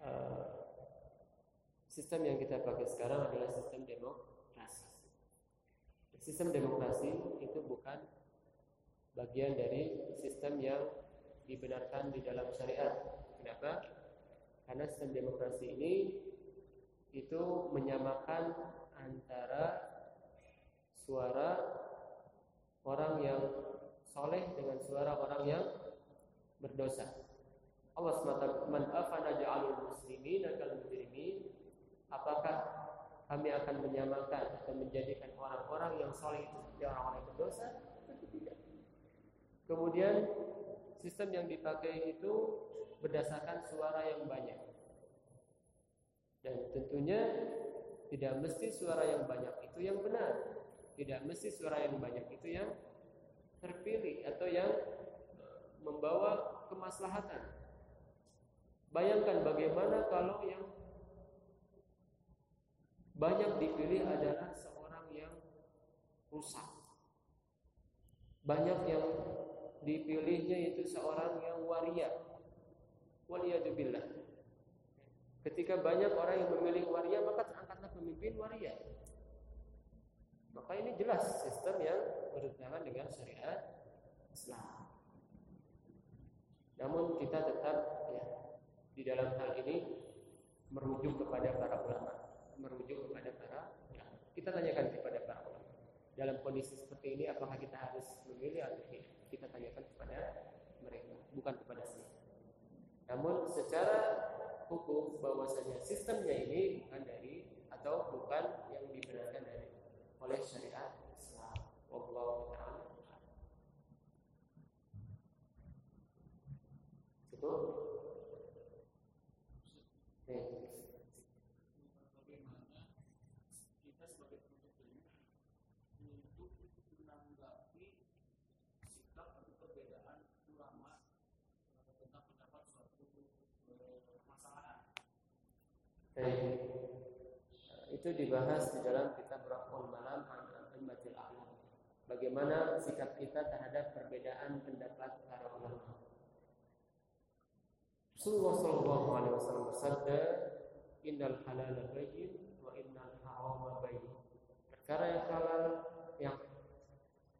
Uh, sistem yang kita pakai sekarang adalah sistem demokrasi. Sistem demokrasi itu bukan bagian dari sistem yang dibenarkan di dalam syariat. Kenapa? Karena sistem demokrasi ini itu menyamakan antara suara orang yang soleh dengan suara orang yang berdosa. Allah SWT man ja'alul muslimin kal mujrimin apakah kami akan menyamakan atau menjadikan orang-orang yang soleh itu seperti orang-orang yang berdosa? Tentu tidak. Kemudian sistem yang dipakai itu berdasarkan suara yang banyak. Dan tentunya tidak mesti suara yang banyak itu yang benar. Tidak mesti suara yang banyak itu yang terpilih atau yang membawa kemaslahatan. Bayangkan bagaimana kalau yang banyak dipilih adalah seorang yang rusak. Banyak yang dipilihnya itu seorang yang waria. Waliyadubillah. Ketika banyak orang yang memilih waria, maka terangkatlah pemimpin waria. Maka ini jelas sistem yang bertentangan dengan syariat Islam. Namun kita tetap ya di dalam hal ini merujuk kepada para ulama, merujuk kepada para ulama. Kita tanyakan kepada para ulama. Dalam kondisi seperti ini apakah kita harus memilih atau tidak? Kita tanyakan kepada mereka, bukan kepada saya. Namun secara hukum bahwasanya sistemnya ini bukan dari atau bukan yang dibenarkan dari oleh syariat Islam. Wallahu Itu dibahas di dalam kitab Rahul Malam Al-Immatil Ahlam. Bagaimana sikap kita terhadap perbedaan pendapat para ulama. Rasulullah Shallallahu Alaihi Wasallam bersabda, Innal halal bayyin wa innal haram bayyin. Perkara yang halal yang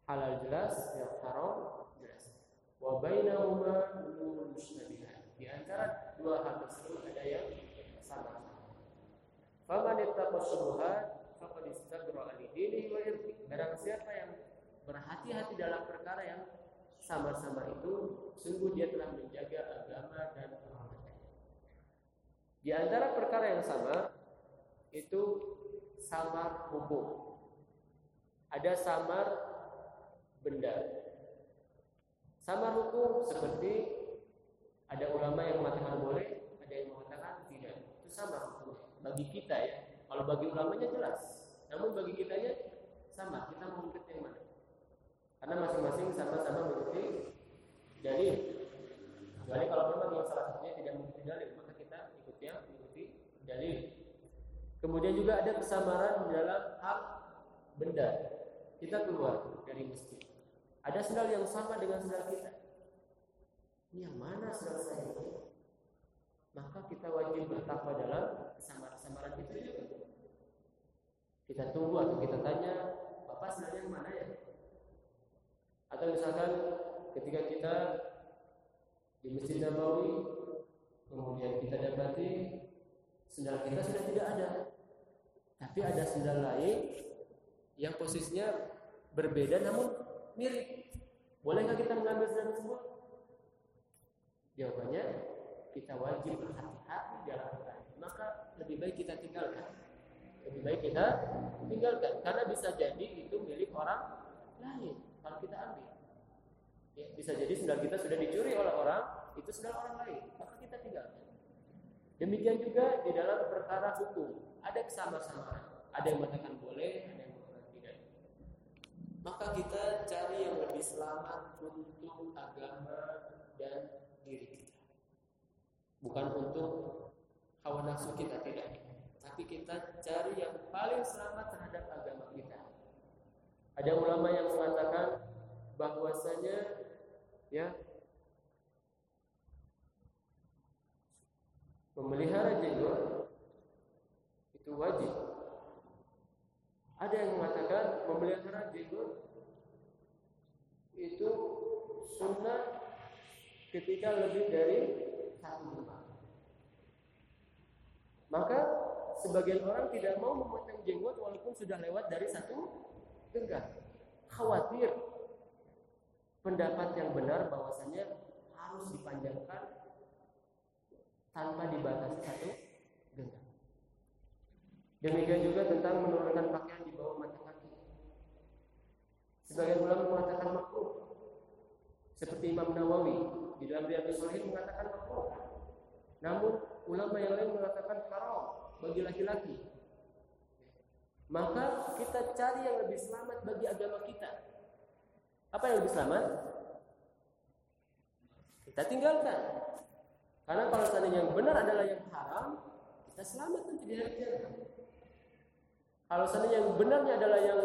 halal jelas, yang haram jelas. Wa bainahuma umurun mushtabihat. Di antara dua hal tersebut ada yang sama. Faman ittaqa faqad istabra li dinihi wa. Barang siapa yang berhati-hati dalam perkara yang sama-sama itu sungguh dia telah menjaga agama dan kehormatannya. Di antara perkara yang sama itu samar hukum. Ada samar benda. Samar hukum seperti ada ulama yang mengatakan boleh, ada yang mengatakan tidak. Itu sama hukum bagi kita ya. Kalau bagi ulamanya jelas. Namun bagi kitanya sama, kita mengikuti yang mana? Karena masing-masing sama-sama mengikuti dalil. Kecuali kalau memang yang salah satunya tidak mengikuti dalil, maka kita ikut yang mengikuti dalil. Kemudian juga ada kesamaran dalam hak benda. Kita keluar dari masjid. Ada sendal yang sama dengan sendal kita. Ini yang mana sendal saya? Maka kita wajib bertakwa dalam kesamaran-kesamaran itu juga. Kita tunggu atau kita tanya, Bapak sendalnya yang mana ya? Atau misalkan ketika kita di Masjid Nabawi kemudian kita dapati sendal kita sudah tidak ada tapi ada sendal lain yang posisinya berbeda namun mirip bolehkah kita mengambil sendal tersebut jawabannya kita wajib berhati-hati dalam maka lebih baik kita tinggalkan. Lebih baik kita tinggalkan karena bisa jadi itu milik orang lain kalau kita ambil. Ya, bisa jadi sendal kita sudah dicuri oleh orang itu sendal orang lain maka kita tinggalkan. Demikian juga di dalam perkara hukum ada kesamaan ada yang mengatakan boleh ada yang mengatakan tidak. Maka kita cari yang lebih selamat untuk agama dan diri kita bukan untuk hawa nafsu kita tidak tapi kita cari yang paling selamat terhadap agama kita ada ulama yang mengatakan bahwasanya ya memelihara jenggot itu wajib. Ada yang mengatakan memelihara jenggot itu sunnah ketika lebih dari satu. Maka sebagian orang tidak mau memotong jenggot walaupun sudah lewat dari satu genggam. Khawatir pendapat yang benar bahwasanya harus dipanjangkan tanpa dibatasi satu genggam. Demikian juga tentang menurunkan pakaian di bawah mata kaki. Sebagian ulama mengatakan makruh. Seperti Imam Nawawi di dalam Riyadhus Shalihin mengatakan makruh. Namun ulama yang lain mengatakan haram bagi laki-laki maka kita cari yang lebih selamat bagi agama kita. Apa yang lebih selamat? Kita tinggalkan. Karena kalau seandainya yang benar adalah yang haram, kita selamat nanti di kiamat. Kalau seandainya yang benarnya adalah yang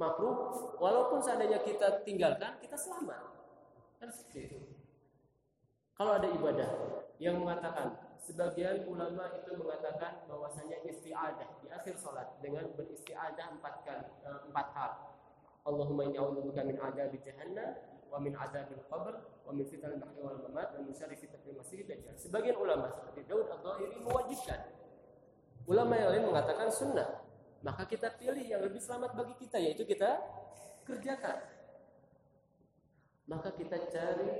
makruh, walaupun seandainya kita tinggalkan, kita selamat. Kan seperti itu. Kalau ada ibadah yang mengatakan sebagian ulama itu mengatakan bahwasanya isti'adah di akhir salat dengan beristi'adah empat kali eh, empat hal. Allahumma inni a'udzubika min adzabi jahannam wa min adzabil qabr wa min fitnal mahya wal mamat wa min syarri fitnatil masih dajjal. Sebagian ulama seperti Daud Ad-Dhahiri mewajibkan. Ulama yang lain mengatakan sunnah. Maka kita pilih yang lebih selamat bagi kita yaitu kita kerjakan. Maka kita cari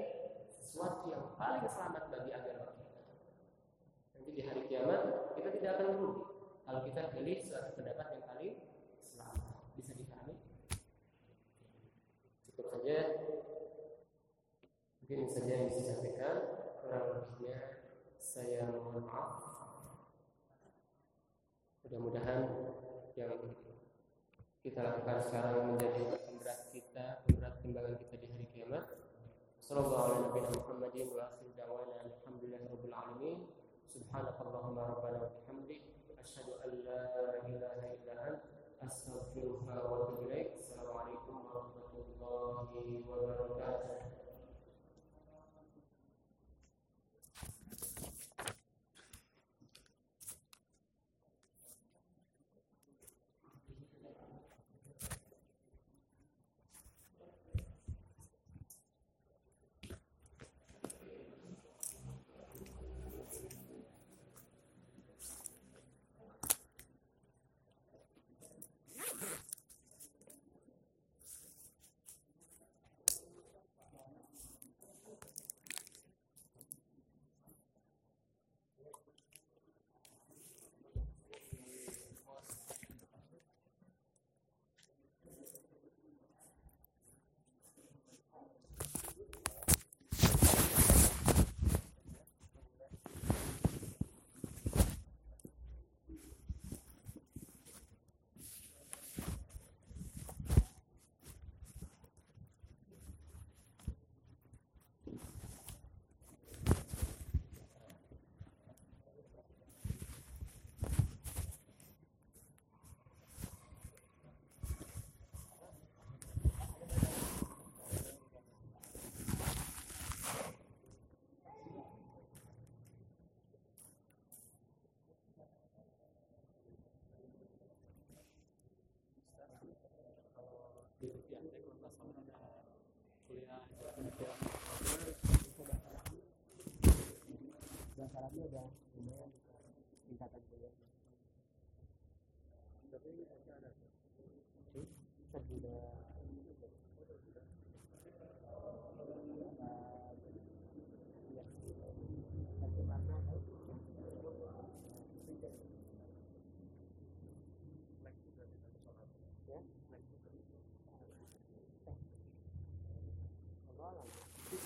sesuatu yang paling selamat bagi agama Nanti di hari kiamat kita tidak akan merugi kalau kita pilih suatu pendapat yang paling selamat. Bisa dipahami? Cukup saja. Mungkin saja yang bisa sampaikan. Kurang lebihnya saya mohon maaf. Mudah-mudahan yang kita lakukan sekarang menjadi pemberat kita, pemberat timbangan kita di hari kiamat. Sallallahu alaihi Muhammadin wa akhir da'wana alhamdulillahirabbil alamin. Subhanakallahumma rabbana wa bihamdik asyhadu an la ilaha illa anta astaghfiruka wa atubu. Assalamualaikum warahmatullahi wabarakatuh.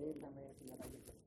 leer la medicina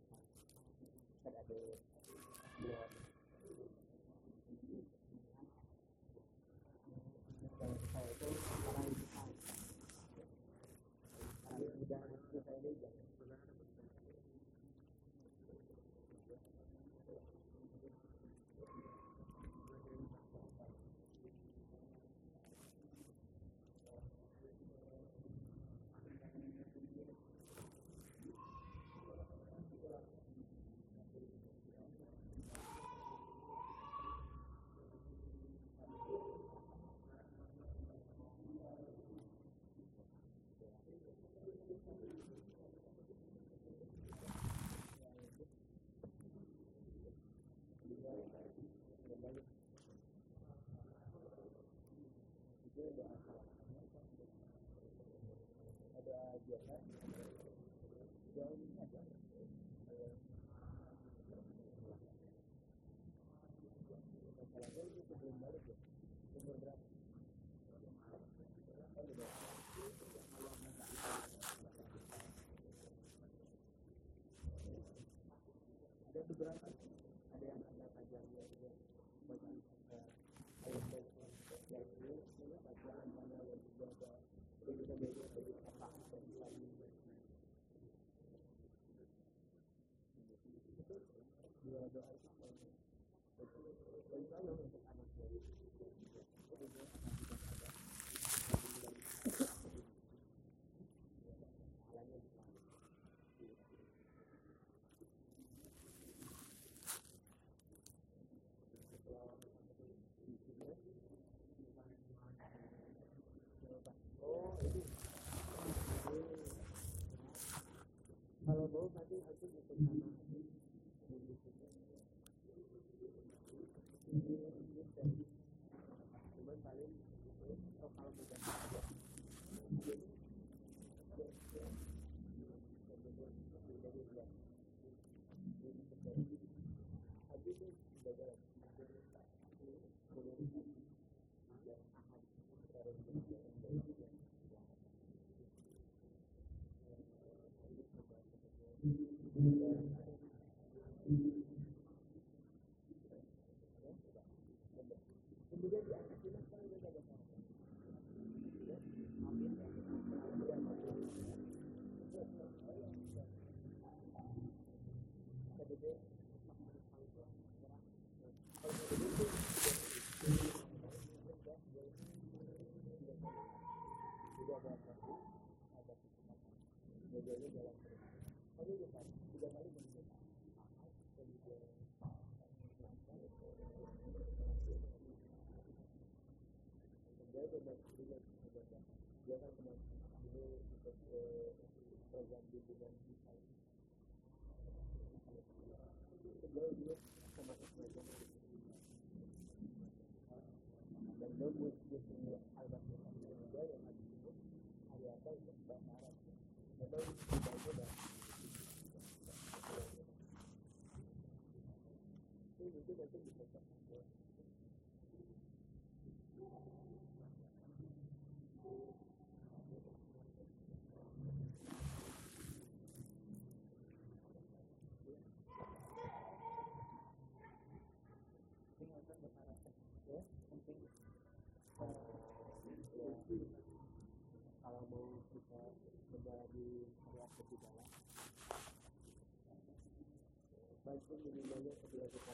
doa itu kalau mau nanti harus ikut kalau mau kita menjadi karya ketiga baik minimalnya ketika kita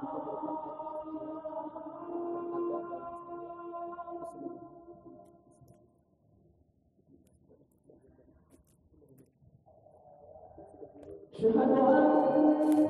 Shabbat Shalom.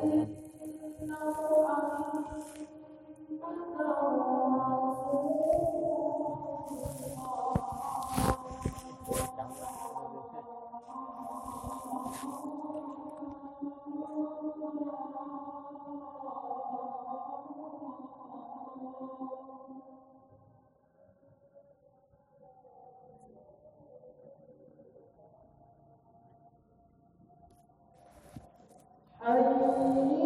Amen.